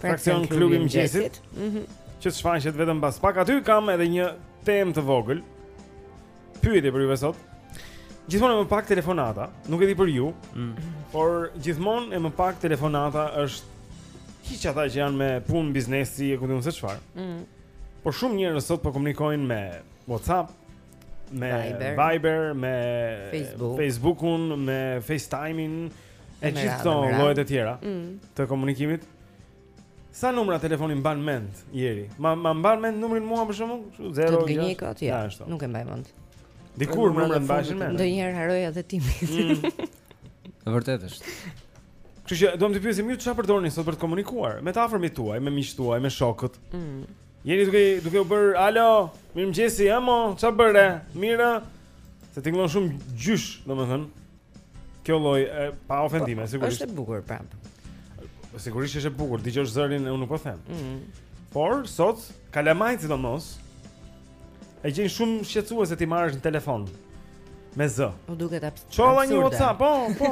fraksion klubi i mëngjesit. Mhm. Që të shfaqet vetëm pas pak aty kam edhe një temë të vogël. Pyetje për ju sot. Gjithmonë e më pak telefonata, nuk e di për ju, mm. por gjithmonë e më pak telefonata hiq ata që janë me punë biznesi e ku di unë se çfarë. Mhm. Por shumë njerëz sot po komunikojnë me WhatsApp, me Viber, Viber me Facebook. Facebookun, me FaceTime-in, e gjithë këto llojet e tjera mm. të komunikimit. Sa numra telefoni mban mend Jeri? Ma ma mban mend numrin mua për shembull? 0 6. Gënjej kot, ja. Nuk e mbaj mend. Dikur numrat mbaheshin mend. Ndonjëherë harroj edhe timin. Mm. Vërtet është. Kështu që duam të pyesim ju çfarë përdorni sot për të komunikuar me të afërmit tuaj, me miqtë tuaj, me shokët. Mm. Jeni duke duke u bërë, alo, mirëmëngjesi, a mo, çfarë bëre? Mirë. Se tingëllon shumë gjysh, domethënë. Kjo lloj pa ofendime, po, sigurisht. Është e bukur prap. Po sigurisht është e bukur, dëgjosh zërin e unë nuk po them. Mm. Por sot kalamajt sidomos E gjejnë shumë shqetësuese t'i marrësh në telefon. Me zë. U duket absurde. Ço një WhatsApp, po, po.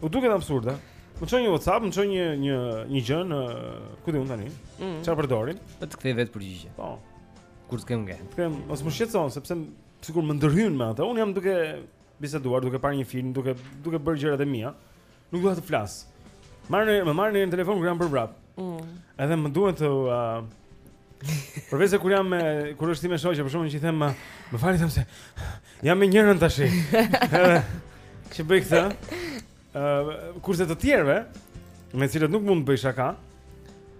U duket absurde. Më çon një WhatsApp, më çon një një një gjë në ku di unë tani. Mm. Çfarë përdorin? Po të kthej vetë përgjigje. Po. Kur të kem nge. Kem, mos më shqetëso sepse sikur më ndërhyn me atë. Unë jam duke biseduar, duke parë një film, duke duke bërë gjërat e mia. Nuk dua të flas. Marrin, më marrin në telefon kur jam për brap. Mm. Edhe më duhet të uh, Përveçse kur jam me kur është ime shoqe, për shembull që i them, më fal i them se jam me njërën tashi. Që bëj këtë? Ëh, uh, kurse të tjerëve, me të cilët nuk mund të bëj shaka,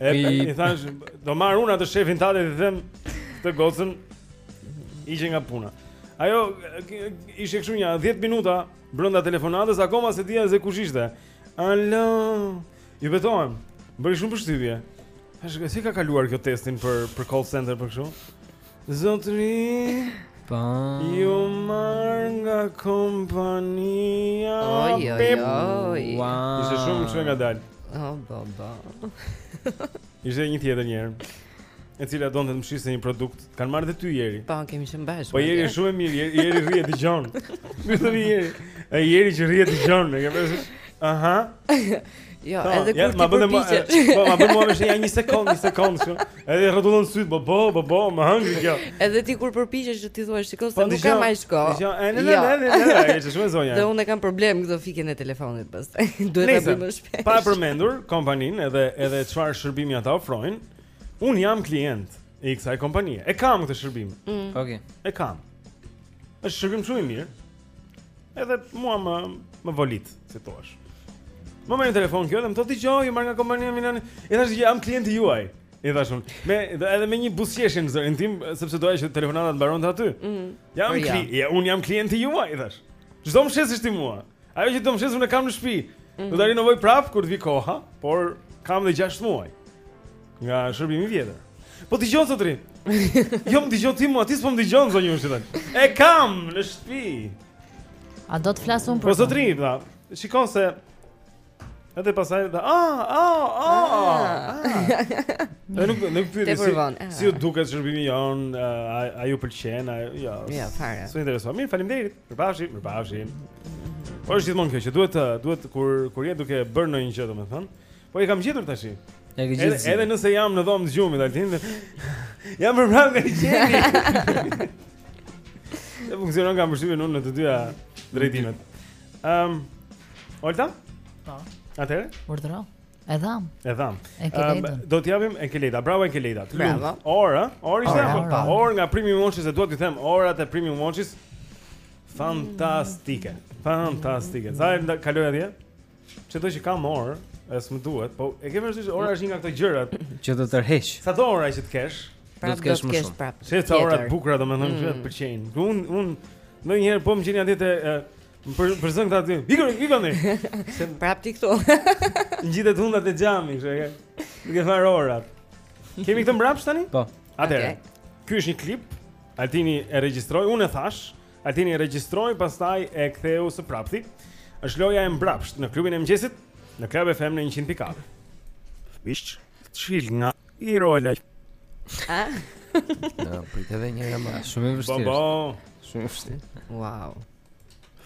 E i thashë, do marr unë atë shefin tat dhe them atë gocën hiqe nga puna. Ajo ishte kështu nja 10 minuta brenda telefonatës, akoma s'e dinte se kush ishte. Alo. Ju betohem. Bëri shumë përshtypje. Thashë si ka kaluar kjo testin për për call center për kështu? Zotëri Po po. Ju marr nga kompania Oj, oj, oj Ishte shumë shumë ngadalë O, oh, bo, bo Ishte një tjetër njerë E cila donte të më shiste një produkt Kanë marrë dhe ty Jeri Pa, po, kemi shumë bashkë Po Jeri është shumë i mirë, Jeri, Jeri rri e dëgjon Më thonë Jeri E Jeri që rri e dëgjon Aha Jo, Ta, edhe kur ti përpiqesh. Po, ma bën mua me shenja një sekond, një sekond kështu. Edhe rrotullon sytë, po po, po po, më hëngri kjo. Edhe ti kur përpiqesh që t'i thuash shiko se po, nuk kam as kohë. Jo, ne ne ne ne, ne, është shumë zonja. Dhe unë kam problem këtë fikjen e telefonit pastaj. Duhet ta bëj më shpejt. Pa përmendur kompaninë edhe edhe çfarë shërbimi ata ofrojnë. Unë jam klient i kësaj kompanie. E kam këtë shërbim. Mm. Okej. E kam. Është shërbim shumë i mirë. Edhe mua më më volit, si thua. Më merr telefon kjo dhe më thotë dëgjo, ju marr nga kompania filani. I thashë jam klienti juaj. I thashë unë, me edhe me një buzëqeshje në zërin tim, sepse doja që telefonata të mbaronte aty. Mm -hmm. Jam po kli, ja. ja unë jam klienti juaj, i thashë. Ç'do më shesësh ti mua. Ajo që do më shesë unë e kam në shtëpi. Mm -hmm. Do ta rinovoj prap kur të vijë koha, por kam dhe 6 muaj. Nga shërbimi vjetër. Po dëgjoj zotri. jo më dëgjon ti mua, ti s'po më dëgjon zonjë hesht tani. E kam në shtëpi. A do të flas unë për? Po zotri, pra. Shikon se Edhe pastaj dhe a a a a. Ne nuk na pyeti si eh. si ju duket shërbimi jonë, eh, a ju pëlqen, apo jo. Jo, fare. S'u interesua. Mirë, faleminderit. Mirupafshim, mirupafshim. Po është gjithmonë kjo që duhet duhet kur kur je duke bërë ndonjë gjë, domethënë, Po e kam gjetur tash. E ke gjetur. Edhe nëse jam në dhomë të gjumit Altin. Jam për prapë i qeni. E funksionon kam përshtypjen unë në të dyja drejtimet. Ehm. Um, Olta? Po. Atëre? Urdhëro. E dhamë. E dhamë. Enkelejda. Um, do t'ia japim Enkelejda. Bravo Enkelejda. Bravo. Ora, ora ishte apo? Ora, ora nga Premium Watches e dua të them, orat e Premium Watches fantastike. Fantastike. Sa e kaloj atje? Edhe që kam orë, as më duhet, po e ke vështirë, ora është një nga këto gjëra që të tërheq. Sado ora që të kesh? Do të kesh më shumë. Prap, se ca ora të bukura domethënë që të mm. pëlqejnë. Un un ndonjëherë po më gjeni atje te për për zënë këta aty. Ikë, ikë tani. Se prap ti këtu. Ngjitet hunda te xhami, kështu e ke. Duke thënë orat. Kemi këtë mbrapsht tani? Po. Atëherë. Ky është një klip. Altini e regjistroi, unë e thashë. Altini e regjistroi pastaj e ktheu së prapthi. Është loja e mbrapshtë në klubin e mëngjesit në Club FM në 100.4. Fish chill nga i rola. A? Ja, prit edhe një herë më. Shumë e vështirë. Po, po. Shumë e vështirë. Wow.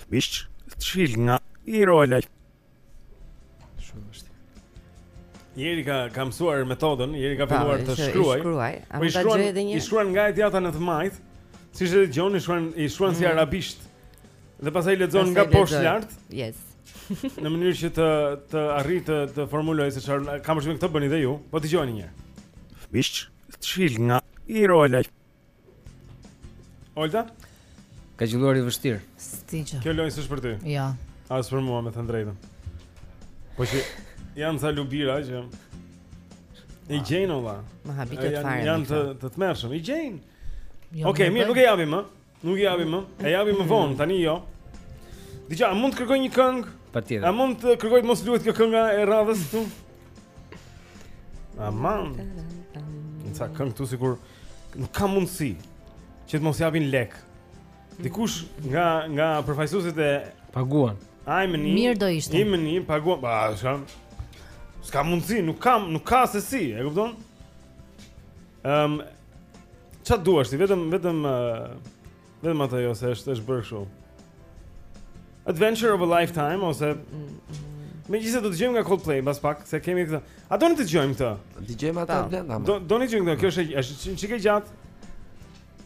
Fish chill nga i rola. Shumë është. Jeri ka ka mësuar metodën, Jeri ka filluar të shkruajë. Shkruaj, a mund ta dëgjoj edhe një? I shkruan nga e djathta në të majtë. Siç e dëgjon, shkruan i shkruan mm. si mhm. arabisht. Dhe pastaj lexon nga poshtë lart. Yes. në mënyrë që të të arrijë të të formulojë se çfarë kam përshtypjen këtë bëni dhe ju. Po dëgjoni një herë. Mish, çil nga i rola. Olta? Ka qëlluar i vështirë. Sti që. Kjo lojë s'është për ty. Jo. Ja. As për mua me thënë të drejtën. Po që janë ca lugetër që i gjejnë olla. Më habitin fare. Janë të të tmerrshëm, i gjejnë. Jo, Okej, mirë, nuk e japim më. Nuk e japim më. E japim më vonë, mm. tani jo. Dija, a mund të kërkoj një këngë? Patjetër. A mund të kërkoj të mos luhet kjo kënga e radhës këtu? Aman. Ca këngë këtu sikur nuk ka mundësi që të mos japin lek. Dikush nga nga përfaqësuesit e paguan. Ai më Mirë do ishte. Im më paguan. Ba, s'ka. S'ka mundësi, nuk kam, nuk ka se si, e kupton? Ehm um, Çfarë duash ti vetëm vetëm uh, Vetëm atë jo se është është bërë kështu. Adventure of a Lifetime ose Megjithëse do të dëgjojmë nga Coldplay mbas pak se kemi këtë. A doni të dëgjojmë këtë? Dëgjojmë atë blenda. Do doni të dëgjojmë këtë? Kjo është është një çikë gjatë.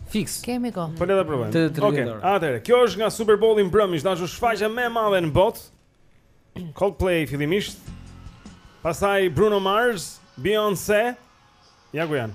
Fix. Kemi kohë. Po le ta provojmë. Okej. Atëherë, kjo është nga Super Bowl-i mbrëmë, dashur shfaqja më e madhe në botë. Coldplay fillimisht. Pastaj Bruno Mars, Beyoncé. Ja ku janë.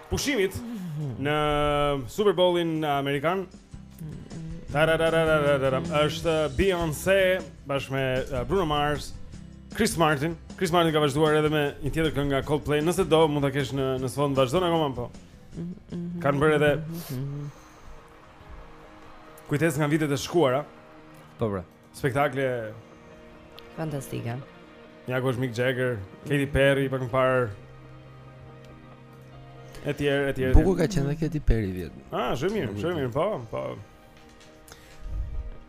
pushimit në Super Bowlin amerikan. Tararararararam është Beyoncé bashkë me uh, Bruno Mars, Chris Martin. Chris Martin ka vazhduar edhe me një tjetër këngë nga Coldplay. Nëse do mund ta kesh në në sfond vazhdon akoma po. Kanë bërë edhe Kujtesë nga vitet e shkuara. Po pra. Spektakle fantastike. Ja ku është Mick Jagger, Katy Perry pak më parë. Etj, etj. Bukur ka qenë Katy Perry vjet. Ah, shumë mirë, shumë mirë, po, po.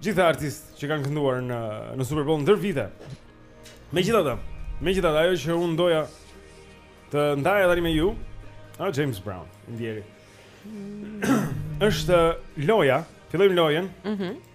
Gjithë artistët që kanë kënduar në në Super Bowl ndër vite. Megjithatë, megjithatë ajo që unë doja të ndaja tani me ju, ah James Brown, i ndjeri. Mm. është loja, fillojmë lojën. Mhm. Mm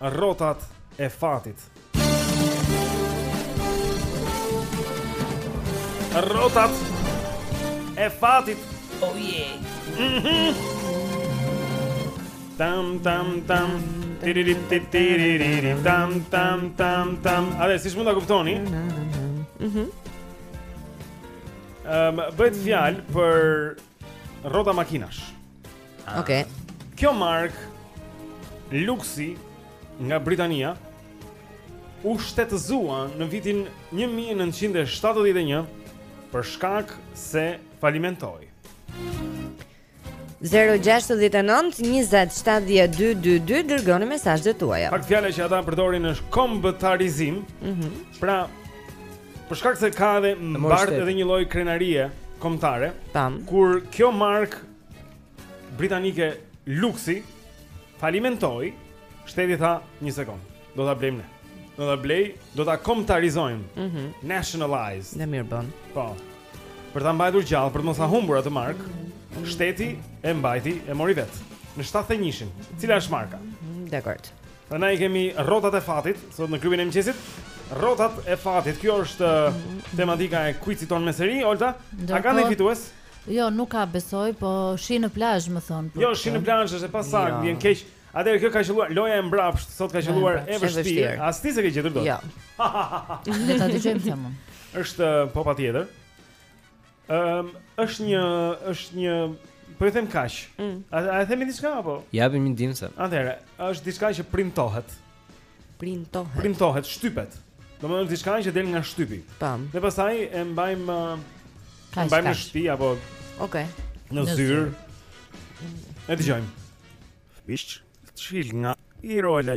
rrotat e fatit. Rrotat e fatit. Oh yeah. Mhm. Tam tam tam. Tiririm tiririm tam tam tam tam. Edhe siç mund ta kuptoni? Mhm. Ehm, bëhet fjalë për Rrota makinash. Ah. Okej. Okay. Kjo markë luksi nga Britania u shtetëzua në vitin 1971 për shkak se falimentoi. 0692070222 Dërgoni mesazhet tuaja Në fakt fjala që ata përdorin është kombëtarizim mm -hmm. Pra Për shkak se ka edhe mbart edhe një lloj krenarie kombëtare. Tam. Kur kjo markë britanike luksi falimentoi, shteti tha një sekondë. Do ta blejmë ne. Do ta blej, do ta kombëtarizojmë. Mhm. Mm Nationalize. Dhe mirë bën. Po. Për ta mbajtur gjallë, për të mos ta humbur atë markë, mm -hmm. shteti e mbajti e mori vetë. Në 71-shin. Cila është marka? Mm -hmm. Dakord. Prandaj kemi rrotat e fatit sot në klubin e mëngjesit. Rrotat e fatit. Kjo është uh, tematika e kuicit tonë me seri, Olta. A ka ndonjë fitues? Jo, nuk ka besoj, po shi në plazh më thonë. Po jo, shi në plazh është e pasaktë, jo. vjen keq. Atëherë kjo ka qëlluar loja e mbrapshtë, sot ka qëlluar e vështirë. As ti s'e ke gjetur dot. Jo. Ne ta dëgjojmë thamë. Është uh, po patjetër. Ëm, është një, është një, po i them kaq. Mm. A, a e themi diçka apo? Japim një ndihmë se. Atëherë, është diçka që printohet. Printohet. Printohet, shtypet. Domethënë është diçka që del nga shtypi. Tam. Dhe pastaj e mbajmë e mbajmë në shtëpi apo Okej. Okay. Në zyrë. E dëgjojmë. Vish, çil nga i rola.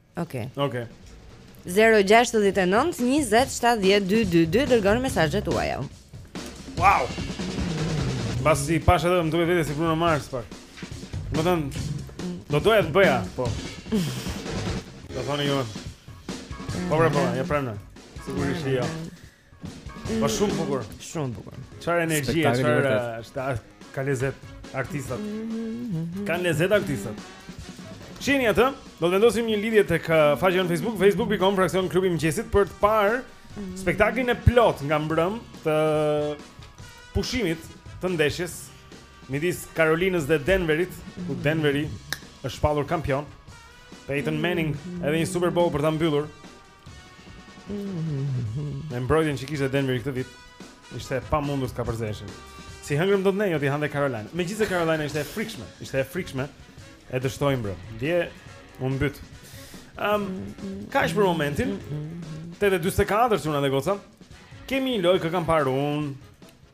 Okej. Okay. Okej. Okay. 069 20 70 222 dërgoni mesazhet tuaja. Wow. Pasi pashë dhe më duket vetja si Bruno Mars pak. Domethënë, do doja të bëja, po. Do thoni ju. Po pra, po, ja prandaj. Sigurisht jo. Po shumë bukur. Shumë bukur. Çfarë energjie, çfarë është kanë lezet artistët. Mhm. Kanë lezet artistët. Shihni atë, do të vendosim një lidhje tek uh, faqja në Facebook, facebook.com fraksion klubi i mëngjesit për të parë mhm. spektaklin e plotë nga mbrëm të pushimit të ndeshjes midis Karolinës dhe Denverit, ku mhm. Denveri është shpallur kampion. Peyton Manning edhe një Super Bowl për ta mbyllur. Me mbrojtjen që kishte Denveri këtë vit, ishte e pamundur ta kapërcenin. S'i hëngrëm dot ne, jo t'i hante Karolina. Megjithëse Karolina ishte e frikshme, ishte e frikshme. E dështoi mbrëmë. Dje u mbyt. Ehm, um, kaq për momentin? 8:24 çuna dhe goca. Kemi një lojë që kam parë unë.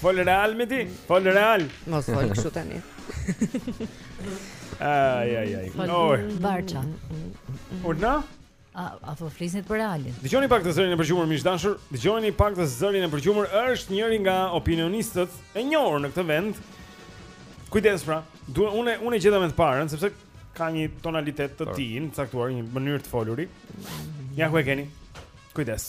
Fol real me ti, fol real. Mos fol kështu tani. Ai ai ai. Oj. Barça. Urna? A a po flisni për Realin? Dëgjoni pak zërin e përçudnuar miq të dashur. Dëgjoni pak zërin e përçudnuar është njëri nga opinionistët e njohur në këtë vend. Kujdes pra. Duan unë unë e gjeta me të parën sepse ka një tonalitet të tij, të caktuar një mënyrë të foluri. Ja ku e keni. Kujdes.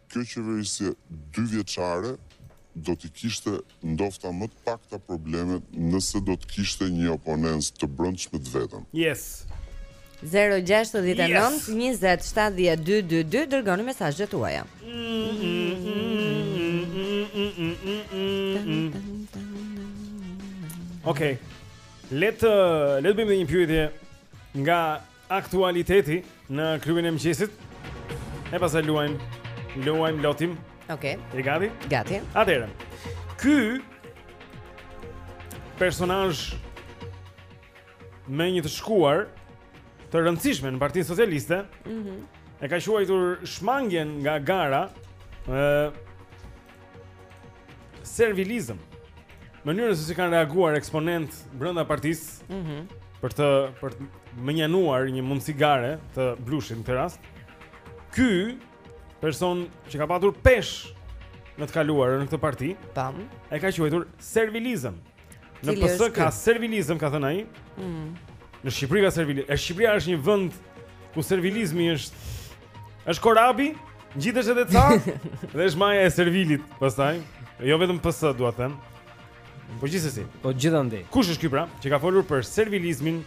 Kjo qeverisje dy vjeçare do t'i kishte ndofta më të pakta problemet nëse do të kishte një oponencë të brendshme të vetën. Yes. 069 20 70 222 Dërgoni mesazhet tuaja Okej Le të Le të bëjmë dhe një pyetje Nga aktualiteti në klubin e mëngjesit. E pastaj luajmë, luajmë lojën. Okej. Okay. Je gati? Gati. Atëherë. Ky personazh me një të shkuar të rëndësishme në Partinë Socialiste. Mhm. Mm e ka quajtur shmangien nga gara, ë servilizëm. Mënyrën se si kanë reaguar eksponentë brenda partisë. Mhm. Mm për të mënjanuar një mundësi gare të Blushit në këtë rast. Ky person që ka patur peshë në të kaluarën në këtë parti, tam, e ka quajtur servilizëm. Në PS ka servilizëm, ka thënë ai. Mhm. Mm në Shqipëri ka servilizëm. Shqipëria është një vend ku servilizmi është Është Korabi, ngjitesh edhe ca dhe është maja e servilit pastaj. Jo vetëm PS dua të them. Po gjithsesi. Po gjithandej. Kush është ky pra që ka folur për servilizmin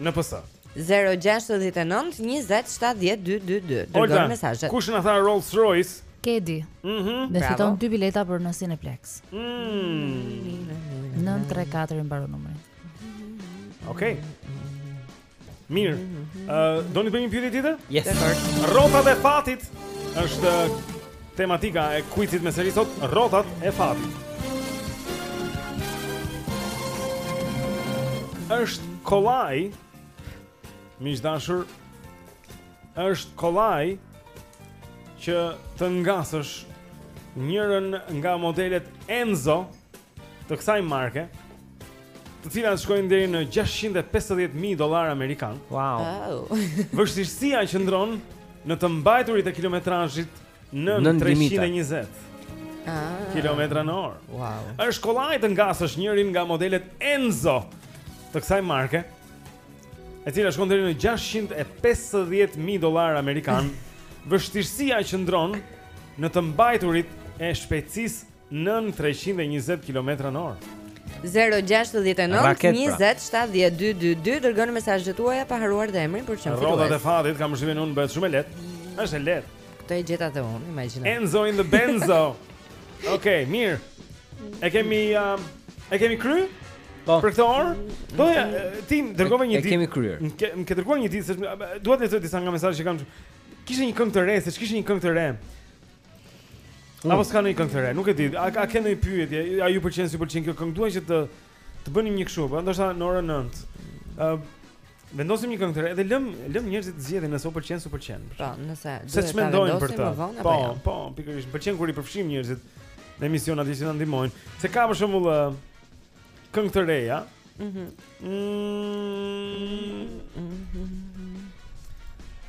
në PS? 069 20 70 222. Dërgoni mesazhet. Kush na tha Rolls Royce? Kedi. Mhm. Mm dhe fiton dy bileta për në Cineplexx. Mhm. Mm 934 i mbaron numri. Okej. Okay. Mirë. Ë, doni të bëjmë një pyetje tjetër? Yes. Rrotat e fatit është tematika e quizit me seri sot, rrotat e fatit. Është kollaj. Miq të dashur, është kollaj që të ngasësh njërën nga modelet Enzo të kësaj marke, të cilat shkojnë deri në 650.000 dollarë amerikan. Wow. Oh. Vështirësia qëndron në të mbajturit e kilometrazhit nën 320. Ah. Kilometra në orë. Wow. Është kollaj të ngasësh njërin nga modelet Enzo të kësaj marke, e cila shkon deri në 650.000 dollarë amerikan. Vështirësia qëndron në të mbajturit e shpejtësisë Nën treqind e njëzet kilometra në orë. 069 20 70 222 Dërgoni mesazhet tuaja pa harruar dhe emrin për të qenë fitues Rrotat e fatit, kam shkruar unë bëhet shumë e lehtë është e lehtë Këtë e gjeta dhe unë, imagjino Enzo in the Benzo Okej, okay, mirë E kemi, um, e kemi kry? Po Për këtë orë? Po, e, ti më dërgove një ditë E kemi kryer Më ke, ke dërguar një ditë Dua të lexoj disa nga mesazhet që kam Kishe një këngë të re, seç kishe një këngë të re Mm. Apo s'ka ndonjë këngë të re, nuk e di. A ka ndonjë pyetje, a ju pëlqen s'ju pëlqen kjo këngë? Dua që të bënim një kështu, po ndoshta në orën 9. Ë uh, vendosim një këngë të re, edhe lëm lëm njerëzit të zgjedhin nëse u pëlqen, s'u pëlqen. Po, se ç'mendojnë për të. Po, po, jo? po, pikërisht, më pëlqen kur i përfshijmë njerëzit në emision aty që na ndihmojnë. Se ka për shembull uh, këngë të reja. Mhm. Mm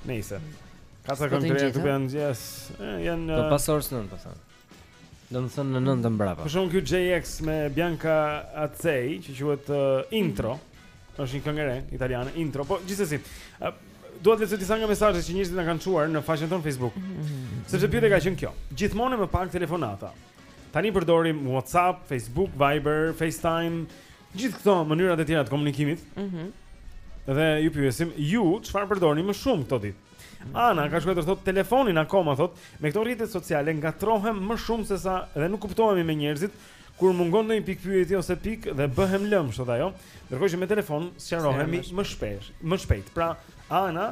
Nice ka ca këngë të reja këtu janë yes, janë Do pas orës 9, po them. Domethënë nëntë e mbrapa. Për shembull ky J-Ax me Bianca Atzei, që quhet uh, Intro, është një këngë e re italiane, Intro, po gjithsesi. Uh, Dua të lexoj disa nga mesazhet që njerëzit na kanë çuar në faqen tonë në Facebook. Mm -hmm. Sepse pyetja ka qenë kjo. Gjithmonë më pak telefonata. Tani përdorim WhatsApp, Facebook, Viber, FaceTime, gjithë këto mënyrat e tjera të komunikimit. Mhm. Mm dhe ju pyesim ju çfarë përdorni më shumë këto ditë. Ana ka shkruar thotë telefonin akoma thotë me këto rrjete sociale ngatërrohem më shumë se sa dhe nuk kuptohemi me njerëzit kur mungon ndonjë pikëpyetje ose pikë dhe bëhemi lëmsh thotë ajo. Ndërkohë që me telefon sqarohemi më shpesh, më shpejt. Pra Ana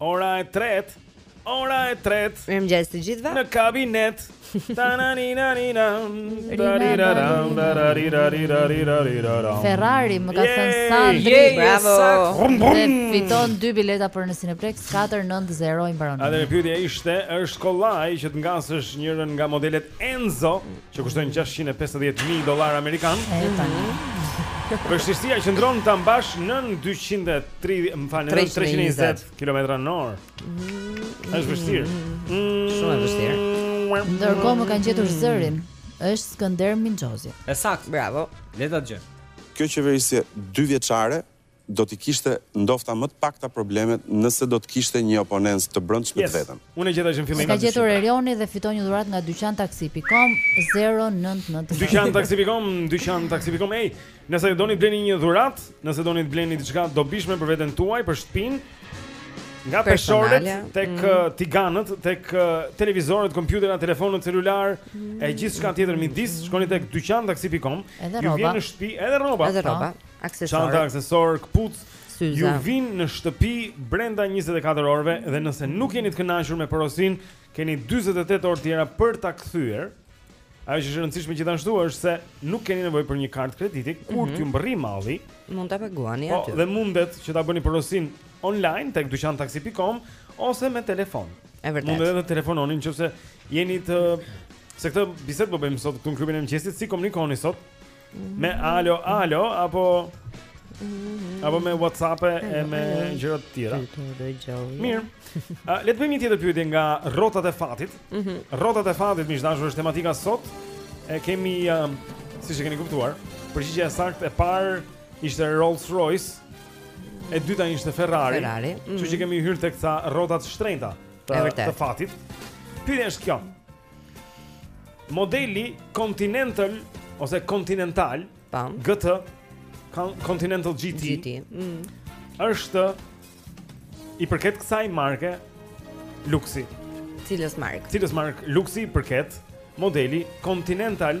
Ora e tretë, ora e tretë. Mirëmëngjes të gjithëve. Në kabinet. Ferrari më ka thënë Sandri, bravo. Dhe fiton dy bileta për në Cineplex 490 i mbaron. Edhe pyetja ishte, është kollaj që të ngasësh njërën nga modelet Enzo? që kushtojnë 650.000 dollarë amerikanë. E tani. Vështirësia qëndron ta mbash nën 230, më falni, 320 kilometra në orë. Është vështirë. Shumë e vështirë. Ndërkohë më kanë gjetur zërin. Është Skënder Minxhozi. E saktë, bravo. Le ta dëgjojmë. Kjo qeverisje dyvjeçare do t'i kishte ndofta më të pakta problemet nëse do të kishte një oponencë të brendshme të vetëm. Yes. Unë e gjeta që në fillim. E ka gjetur Erioni dhe fiton një dhuratë nga dyqantaksi.com 099. Dyqantaksi.com, dyqantaksi.com. Ej, nëse doni të bleni një dhuratë, nëse doni të bleni diçka të dobishme për veten tuaj, për shtëpinë, nga peshoret tek mm. Eh, tiganët, tek eh, televizorët, kompjuterat, telefonët celular mm. e gjithçka tjetër midis, shkoni tek dyqantaksi.com. Ju vjen në shtëpi edhe rroba. Edhe rroba. Aksesorë. Çanta, aksesorë, këpucë. Syza. Ju vijnë në shtëpi brenda 24 orëve dhe nëse nuk jeni të kënaqur me porosinë, keni 48 orë tjera për ta kthyer. Ajo që është e rëndësishme gjithashtu është se nuk keni nevojë për një kartë krediti kur mm -hmm. t'ju mbërrijë malli. Mund ta paguani po, aty. Po, dhe mundet që ta bëni porosinë online tek dyqantaksi.com ose me telefon. E vërtetë. Mund edhe të telefononi nëse jeni të se këtë bisedë po bëjmë sot këtu në klubin e mëngjesit, si komunikoni sot? Me alo alo apo apo me WhatsApp e me gjëra të tjera. Mirë. Le të bëjmë një tjetër pyetje nga rrotat e fatit. Mhm. Rrotat e fatit miq të dashur është tematika sot. E kemi um, siç e keni kuptuar, përgjigjja e saktë e parë ishte Rolls Royce. E dyta ishte Ferrari. Ferrari. Kështu që mhm. kemi hyrë tek ca rrota të shtrenjta të, të fatit. Pyetja është kjo. Modeli Continental ose Continental, tam, GT Continental GT. GT. Mm. Është i përket kësaj marke luksi. Cilës markë? Cilës marke luksi i përket modeli Continental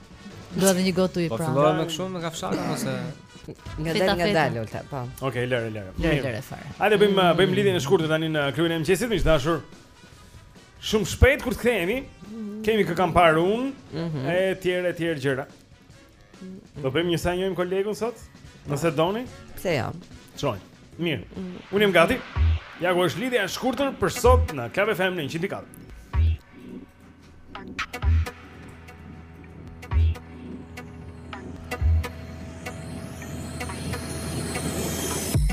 Dua dhe një gotë ujë po, pra. Po fillojmë me kështu me kafshatë ose nga dal nga dal Olta, po. Okej, okay, lëre, lëre. Lëre, lëre fare. Hajde bëjmë mm. bëjmë lidhjen e shkurtër tani në klubin e mëngjesit, miq të dashur. Shumë shpejt kur të kthehemi, kemi kë kam parë unë, mm -hmm. e tjerë e tjerë gjëra. Do bëjmë një sa e njohim kolegun sot, nëse doni. Pse jo? Çoj. Mirë. Mm. Unë jam gati. Ja ku është lidhja e shkurtër për sot në Club FM në 104.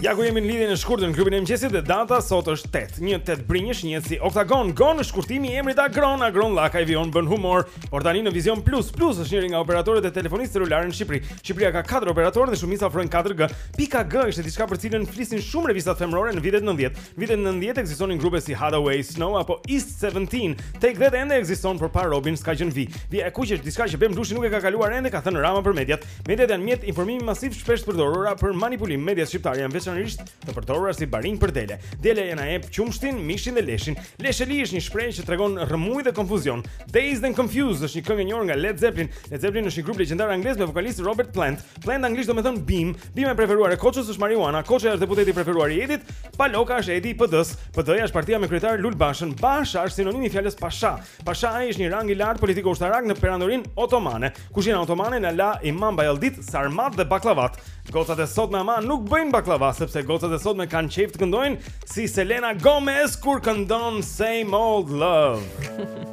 Ja ku jemi në lidhjen e shkurtër në klubin e mëngjesit dhe data sot është 8. Një 8 brinjësh, një si oktagon, Gon shkurtimi i emrit Agron, Agron Llakaj vijon bën humor. Por tani në Vizion Plus, Plus është njëri nga operatorët e telefonisë celulare në Shqipëri. Shqipëria ka 4 operatorë dhe shumica ofrojnë 4G. Pika G ishte diçka për cilën flisin shumë revistat femërore në vitet 90. Vitet 90 ekzistonin grupe si Haddaway, Snow apo East 17. Take That ende ekziston, por pa Robin s'ka që në vijë. Vija e kuqe është diçka që Ben Blushi nuk e ka kaluar ende, ka thënë Rama për mediat. Mediat janë mjete informimi masiv shpesh të përdorura për manipulim. Mediat shqiptare janë veçanërisht të përdorura si barinj për dele. Delja na jep qumshtin, mishin dhe leshin. Lesh e li është një shprehje që tregon rrëmujë dhe konfuzion. Dazed and Confused është një këngë e njohur nga Led Zeppelin. Led Zeppelin është një grup legjendar anglez me vokalist Robert Plant. Plant anglisht do të thotë bimë, Bima e preferuar e Koçës është marijuana. Koça është deputeti i preferuar i Edit. Paloka është Edi i PD-së. PD-ja është partia me kryetar Lul Bashën. Basha është sinonimi i fjalës pasha. Pashai është një rang i lartë politiko ushtarak në perandorinë otomane. Kuzhina otomane na la imam bajalldinë, sarmat dhe bakllavatë. Gocat e sotme ama nuk bëjnë bakllava sepse gocat e sotme kanë qejf të këndojnë si Selena Gomez kur këndon Same Old Love.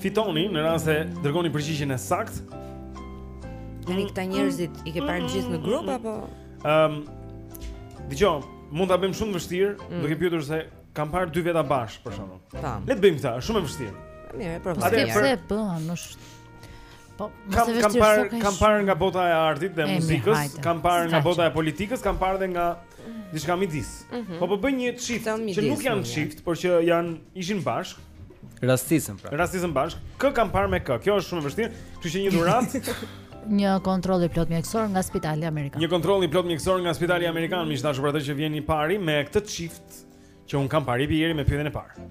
Fitoni në rast se dërgoni përgjigjen e saktë. Tani këta njerëzit i ke parë të gjithë në grup apo? Ëm um, Dëgjo, mund ta bëjmë shumë të vështirë, mm. duke pyetur kë kam parë dy veta bashkë për shembull. Le të bëjmë këtë, është shumë e vështirë. Mirë, provojmë. Atë s'e bën, është Po, kam kam parë kam parë nga bota e artit dhe muzikës, kam parë nga bota e politikës, kam parë edhe nga diçka midis. Mhm. Po po bëj një çift që nuk janë çift, por që janë ishin bashkë. Rastësisht pra. Rastësisht bashkë. Kë kam parë me kë? Kjo është shumë e vështirë. Kështu që një dhuratë. Një kontroll i plotë mjekësor nga Spitali Amerikan. Një kontroll i plotë mjekësor nga Spitali Amerikan, miq të dashur për atë që vjen i pari me këtë çift që unë kam parë i pari me pyetjen e parë.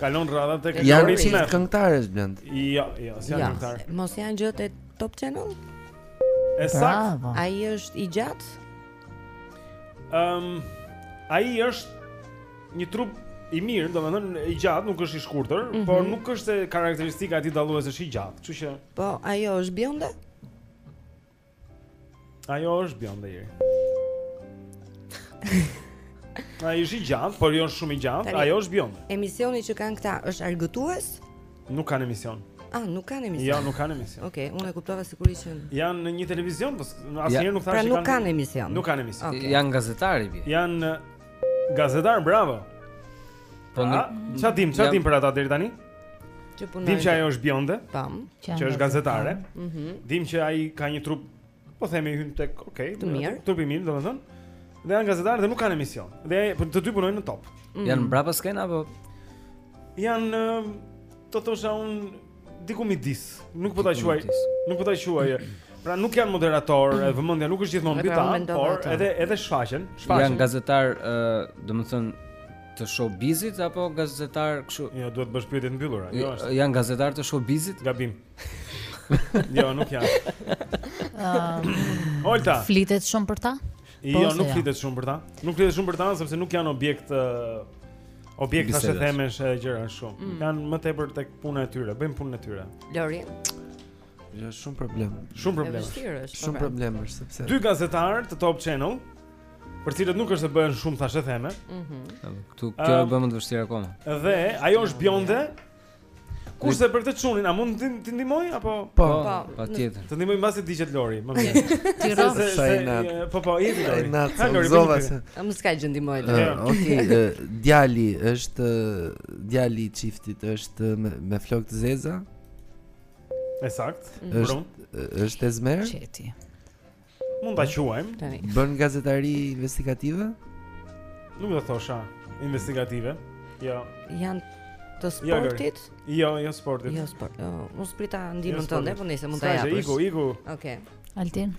Kalon radha tek Olta. Janë këngëtarë Blend. Jo, jo, s'janë këngëtarë. Mos janë gjë te Top Channel? E saktë. Ai është i gjatë? Ehm, um, ai është një trup i mirë, domethënë i gjatë, nuk është i shkurtër, mm -hmm. por nuk është se karakteristika e tij dalluese është i gjatë, kështu që Po, ajo është bjonde? Ajo është bjonde Ai është i gjatë, por jo shumë i gjatë, ajo është bjonde Emisioni që kanë këta është argëtues? Nuk kanë emision Ah, nuk kanë emision. Jo, nuk kanë emision. Okej, okay, unë e kuptova sigurisht që janë në një televizion, po asnjëherë ja. nuk thashë pra, nuk kanë emision. Nuk kanë emision. Okay. Janë gazetarë. Janë gazetarë, bravo. Po ç'a dimë, ç'a dimë për ata deri tani? Që punojnë. Dimë që ajo është bjonde. Tam. Që është gazetare. Mhm. Dimë që ai ka një trup, po themi hyn tek, okay, Trupi mirë, domethënë. Dhe janë gazetarë dhe nuk kanë emision. Dhe po të dy punojnë në Top. Mm. Janë mbrapa skenës apo janë do thosha un diku midis. Nuk po ta quaj, nuk po ta quaj. Pra nuk janë moderatorë, e vëmendja nuk është gjithmonë mbi ta, por edhe edhe shfaqen, shfaqen. Janë gazetarë, ë, uh, domethënë të showbizit apo gazetarë kështu? Jo, duhet të bësh pyetje të mbyllura. Jo, është. Janë gazetarë të showbizit? Gabim. jo, nuk janë. Ëm. Um, Olta. Flitet shumë për ta? Jo, po, nuk jo? flitet shumë për ta. Nuk flitet shumë për ta sepse nuk janë objekt uh, Objekt thashethemesh edhe gjëra shumë. Mm. Janë më tepër tek puna e tyre, bëjnë punën e tyre. Lori. Ja shumë problem. Shumë problem. Është shumë problem është sepse dy gazetarë të Top Channel, për të cilët nuk është se bëhen shumë thashetheme. Mhm. Mm Këtu kjo e bën më të vështirë akoma. Dhe ajo është bjonde, Kurse për këtë çunin, a mund të ndihmoj apo po, po patjetër. Të ndihmoj mbasi digjet Lori, më mirë. Ti rro sa i nat. Po po, i Lori. Na zova se. A mos ka gjë ndihmoj. Okej, djali është djali i çiftit është me flokë të zeza. E saktë. Është është ezmer. Çeti. Mund ta quajmë tani. Bën gazetari investigative? Nuk do thosha investigative. Jo. Janë të jo, sportit? Jo, jo sportit. Jo sport. Jo, unë s'prita ndihmën jo tënde, po nëse mund ta japësh. Iku, iku. Okej. Altin.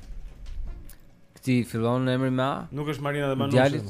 Të fillon emri me A? Nuk është Marina dhe Manushi. Djalit.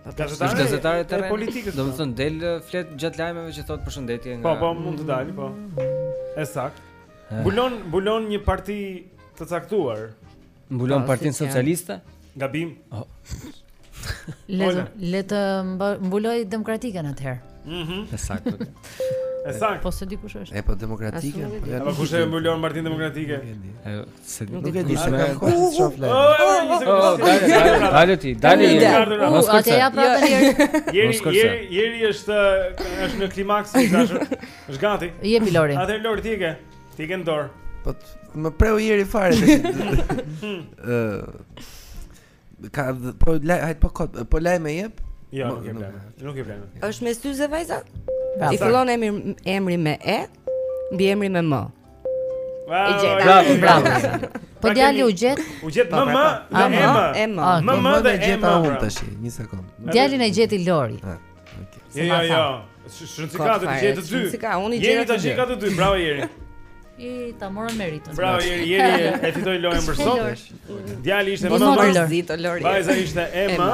Gazetarë, gazetarë të politikës. Domethënë del flet gjatë lajmeve që thotë përshëndetje nga. Po, po mund të dalë, po. E saktë. Eh. Mbulon, mbulon një parti të caktuar. Mbulon po, Partinë Socialiste? Gabim. Oh. Le të le të mbulojë Demokratiken atëherë. Mhm. Mm Saktë. Saktë. Po s'e di kush është. E po demokratike. Po kush e mbulon Partinë Demokratike? Se nuk e di se kam kohë që s'shoh lajme. Dale ti, dale je. Mos ka të jap ata herë. Jeri, jeri, jeri është është në klimaks i dashur. Është gati. Jepi Lori. Atë Lori ti ke. Ti ke në dorë. Po më preu Jeri fare. Ë. Ka po laj, hajt po kot, po laj me jep. Jo, nuk e blen. Nuk e blen. Është me syze vajza? I fillon emri, emri me E, mbiemri me M. Bravo, bravo. Po pra djali u gjet? U gjet më më, më më, më më dhe më më. Një sekond. Djalin e gjeti Lori. Jo, jo, jo. Shumë sikur ti gjete të dy. Shumë sikur unë i gjeta të dy. Jeri të dy, bravo Jeri. Ia morën meritën. Bravo Jeri, Jeri e fitoi lojën për sot. Djali ishte më i zito Lori. Vajza ishte Emma,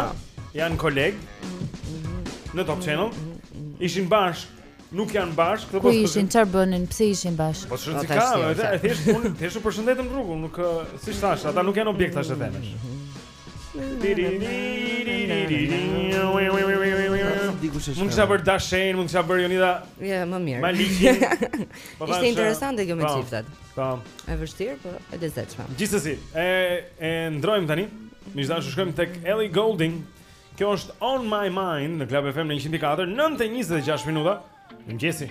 janë kolegë. Në Top Channel. Ishin bashkë nuk janë bashkë, këto po. Ku ishin çfarë bënin, pse ishin bashkë? Po shumë çka, e thjesht unë thjesht u përshëndetëm rrugën, nuk siç thashë, ata nuk janë objektash e vetesh. Dikush është. Mund ta bëjë Dashi, mund ta bëjë Jonida. Ja, më mirë. Ma ligji. Po Ishte uh, interesante kjo me po, çiftet. Po. E vështirë, po e lezetshme. Gjithsesi, e e ndrojmë tani. Miq të dashur shkojmë tek Ellie Goulding. Kjo është On My Mind në Club FM në 100.4, 9:26 minuta e mëngjesit.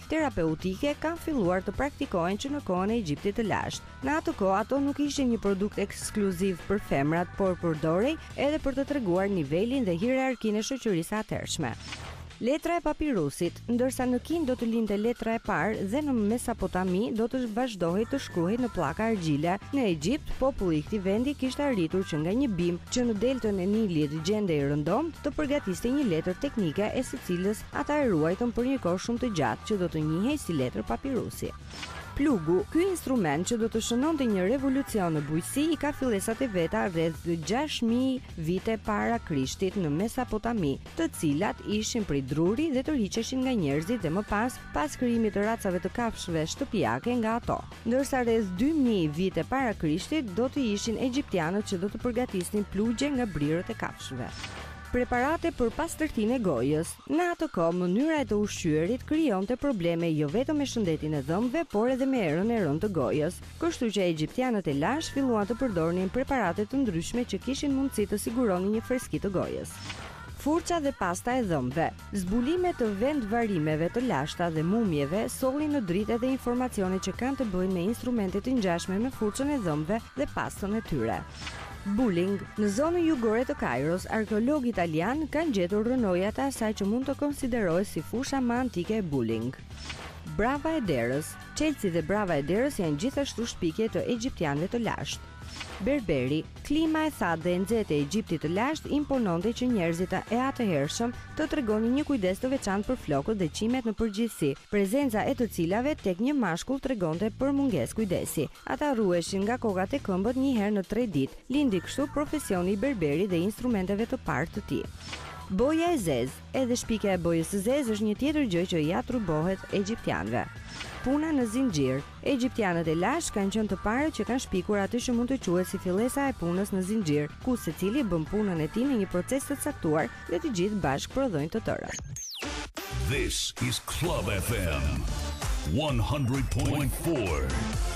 terapeutike kanë filluar të praktikohen që në kohën e Egjiptit të lashtë. Në atë kohë ato nuk ishin një produkt ekskluziv për femrat, por përdorej edhe për të treguar nivelin dhe hierarkinë e shoqërisë së atëhershme. Letra e papirusit, ndërsa në Kinë do të lindte letra e parë dhe në Mesopotami do të vazhdohej të shkruhej në pllaka argjile. Në Egjipt, populli i këtij vendi kishte arritur që nga një bimë që në deltën e Nilit gjendej rëndom, të përgatiste një letër teknikën e së cilës Ata e ruajtën për një kohë shumë të gjatë që do të njihej si letër papirusi. Plugu, ky instrument që do të shënonte një revolucion në bujqësi, i ka fillesat e veta rreth 6000 vite para Krishtit në Mesopotami, të cilat ishin prej druri dhe tërhiqeshin nga njerëzit dhe më pas, pas krijimit të racave të kafshëve shtëpiake nga ato. Ndërsa rreth 2000 vite para Krishtit do të ishin egjiptianët që do të përgatisnin plugje nga brirët e kafshëve. Preparate për pastërtinë e gojës. Në atë kohë, mënyra e të ushqyerit krijonte probleme jo vetëm me shëndetin e dhëmbëve, por edhe me erën e rëndë të gojës. Kështu që egjiptianët e lashtë filluan të përdornin preparate të ndryshme që kishin mundësi të siguronin një freski të gojës. Furça dhe pasta e dhëmbëve. Zbulimet e vendvarrimeve të lashta dhe mumieve sollin në dritë edhe informacione që kanë të bëjnë me instrumente të ngjashme me furçën e dhëmbëve dhe pastën e tyre. Bouling. Në zonën jugore të Kairos, arkeologë italianë kanë gjetur rrënoja të asaj që mund të konsiderohet si fusha më antike e bouling. Brava e derës. Çelësi dhe brava e derës janë gjithashtu shpikje të egjiptianëve të lashtë. Berberi. Klima e thatë dhe e nxehtë e Egjiptit të lashtë impononte që njerëzit e atëhershëm të tregonin një kujdes të veçantë për flokët dhe qimet në përgjithësi, prezenca e të cilave tek një mashkull tregonte për mungesë kujdesi. Ata rruheshin nga koka te këmbët një herë në tre ditë. Lindi kështu profesioni i berberit dhe instrumenteve të parë të tij. Boja e zezë. Edhe shpikja e bojës së zezë është një tjetër gjë që i atribuohet egjiptianëve. Puna në zinxhir. Egjiptianët e lashtë kanë qenë të parët që kanë shpikur atë që mund të quhet si fillesa e punës në zinxhir, ku secili bën punën e tij në një proces të caktuar dhe të gjithë bashkë prodhojnë të tërën. This is Club FM 100.4.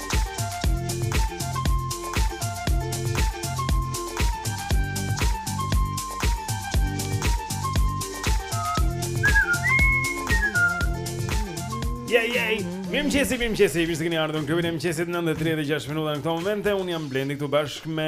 Yay yay. Mirëmëngjesi, mirëmëngjesi. Mirë se keni ardhur në klubin e mëngjesit 9:36 minuta në këto momente. Unë jam Blendi këtu bashkë me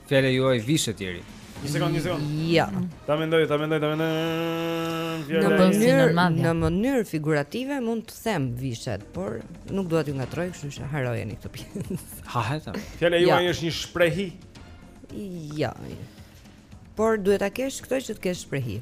Fjala juaj vishet ieri. Një sekond, një sekond. Jo. Ta mendoj, ta mendoj, ta mendoj. Në mënyrë në mënyrë figurative mund të them vishet, por nuk dua t'ju ngatërroj, kështu që harrojeni këtë pjesë. Ha, ha, ta. Fjala juaj është një shprehi. Jo. Por duhet ta kesh këtë që të kesh shprehi.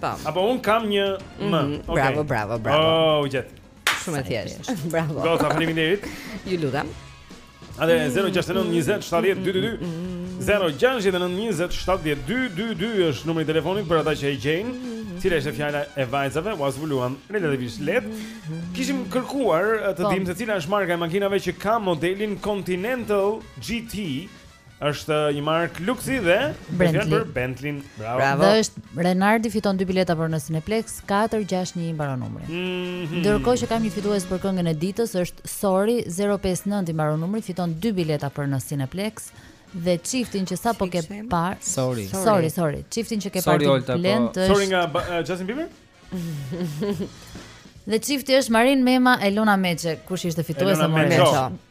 Po. Apo unë kam një M. Mm -hmm. okay. Bravo, bravo, bravo. Oh, gjet. Shumë e thjeshtë. Bravo. Goca, faleminderit. Ju lutem. Hajde 069 20 70 222. 069 20 70 222 është numri i telefonit për ata që e gjejnë. Cila është fjala e vajzave? U zbuluan relativisht lehtë. Kishim kërkuar të po. dimë se cila është marka e makinave që ka modelin Continental GT Është një markë luksi dhe Bentley. për Bentley. Bravo. Bravo. Dhe është Renardi fiton dy bileta për në Cineplex 461 i mbaron numri. Mm -hmm. Ndërkohë që kam një fitues për këngën e ditës është Sorry 059 i mbaron numri fiton dy bileta për në Cineplex dhe çiftin që sapo ke parë. Sorry. Sorry, sorry. Çiftin që ke parë po. Blend është Sorry nga uh, Justin Bieber? Dhe çifti është Marin Mema e Luna Meçe, kush ishte fituesja më herët.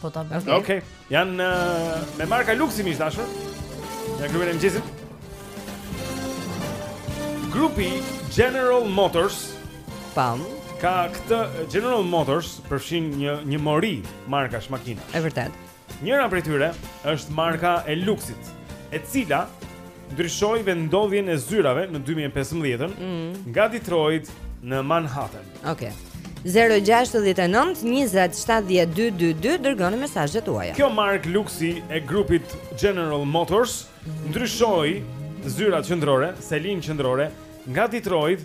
Po ta bëj. Okej. Okay. Janë uh, me marka luksi miq të dashur. Te klubi i mëngjesit. Grupi General Motors Pam ka këtë General Motors përfshin një një mori markash makina. Është vërtet. Njëra prej tyre është marka e luksit, e cila ndryshoi vendndodhjen e zyrave në 2015-ën mm -hmm. nga Detroit në Manhattan. Okej. Okay. 069 20 70 222 Dërgoni mesazhet tuaja Kjo markë luksi e grupit General Motors Ndryshoi zyrat qendrore selinë qendrore Nga Detroit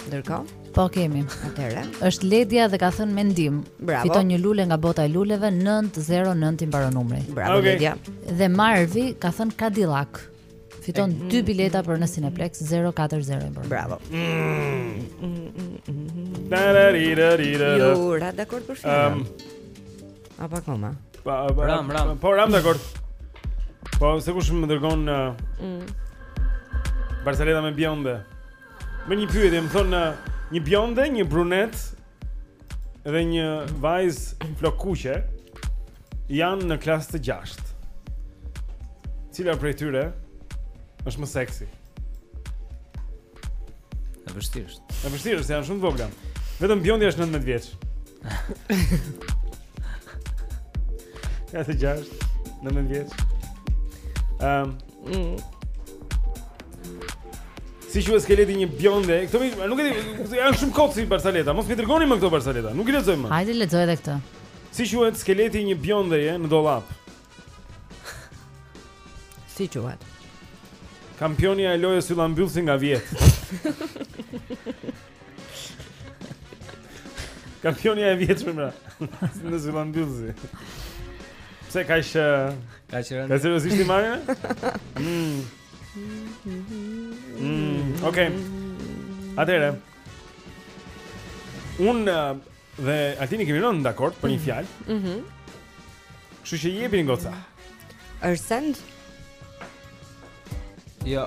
Ndërkohë, po kemi. Atëherë, është Ledia dhe ka thënë mendim. Bravo. Fiton një lule nga bota e luleve 909 i mbaron numri. Bravo okay. Ledia. Dhe Marvi ka thënë Cadillac. Fiton e, dy bileta për në Cineplexx 040 bravo. Bravo. Da da ri da ri da. Jo, ramë dakord për filmin. Um, Apa koma. Pa, pa, ram, ram. Po ramë dakord. Po sekush më dërgon uh, mm. barsaleta me bjonde. Merr një pyetje, më thotë një bjonde, një brunete dhe një vajzë flokëkuqe janë në klasë të 6. Cila prej tyre është më seksi? E vështirë është. E vështirë është, se janë shumë të vogla. Vetëm bjondja është 19 vjeç. Klasë të gjashtë, nëntëmbëdhjetë Ehm Mm. Si quhet skeleti i një bjonde Këto mi, nuk e di, janë shumë kot si barsaleta Mos m'i dërgoni më këto barsaleta, nuk i lexoj më Hajde lexoje edhe këto Si quhet skeleti i një bjondeje në dollap Si quhet Kampionia e lojës syllambyllësi nga vjet Kampionia e vjetshme pra. Në syllambyllësi. Pse ka ish ka ish rënë? Ka seriozisht i marrë? Mm. Mm. Okej. Atëherë. Unë eh, dhe Altini kemi rënë dakord për një mhm. fjalë. Mhm. Mm Kështu që jepini goca. Arsend? Jo.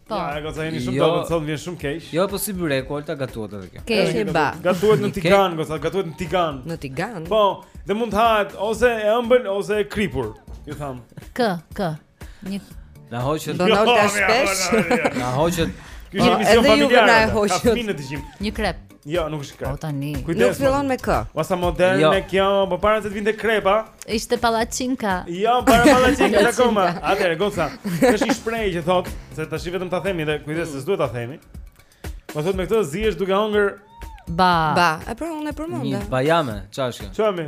Po. Ja, e goca jeni shumë jo, dobët, sot më vjen shumë keq. Jo, po si byrek, Olta, gatuhet edhe kjo. Keq e ba. Gatuhet në tigan, goca, gatuhet në tigan. Në tigan. Po, dhe mund të hahet ose e ëmbël ose e kripur, ju thamë. K, k. Një Na hoqet. Do na hoqet shpesh. Na hoqet. Ky është emision familjar. Ka fëmijë në dëgjim. Një krep. Jo, nuk është krep. O tani. Kujdes, nuk fillon me kë. Ua sa moderne jo. kjo, po para se të vinte krepa. Ishte pallaçinka. Jo, para pallaçinkave akoma. Atëherë goca. Është një shprehje që thotë se tash vetëm ta themi dhe kujdes se s'duhet ta themi. Po thotë me këtë zihesh duke hëngër. Ba. Ba. E pra unë e përmenda. Një bajame, çfarë është kjo? Çfarë?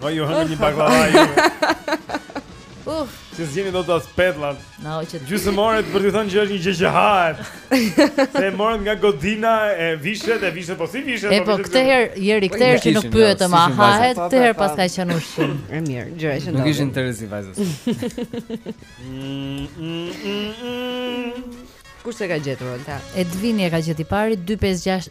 Po ju hëngërt një bakllava ju. Uh. Si s'gjeni dot as petullat. Na hoqet. Gjysmë ore për të thënë që është një gjë që hahet. Se morën nga godina a vishet a vishet po si vishet. E po, po këtë herë jeri po, këtë herë që nuk pyetën a hahet, këtë herë paska qenë ushqim. E mirë, gjëra që ndodhin. Nuk ishte në interesin e vajzës. Mm, mm, mm, Kush e ka gjetur Olta? Edvini e ka gjetur i pari 256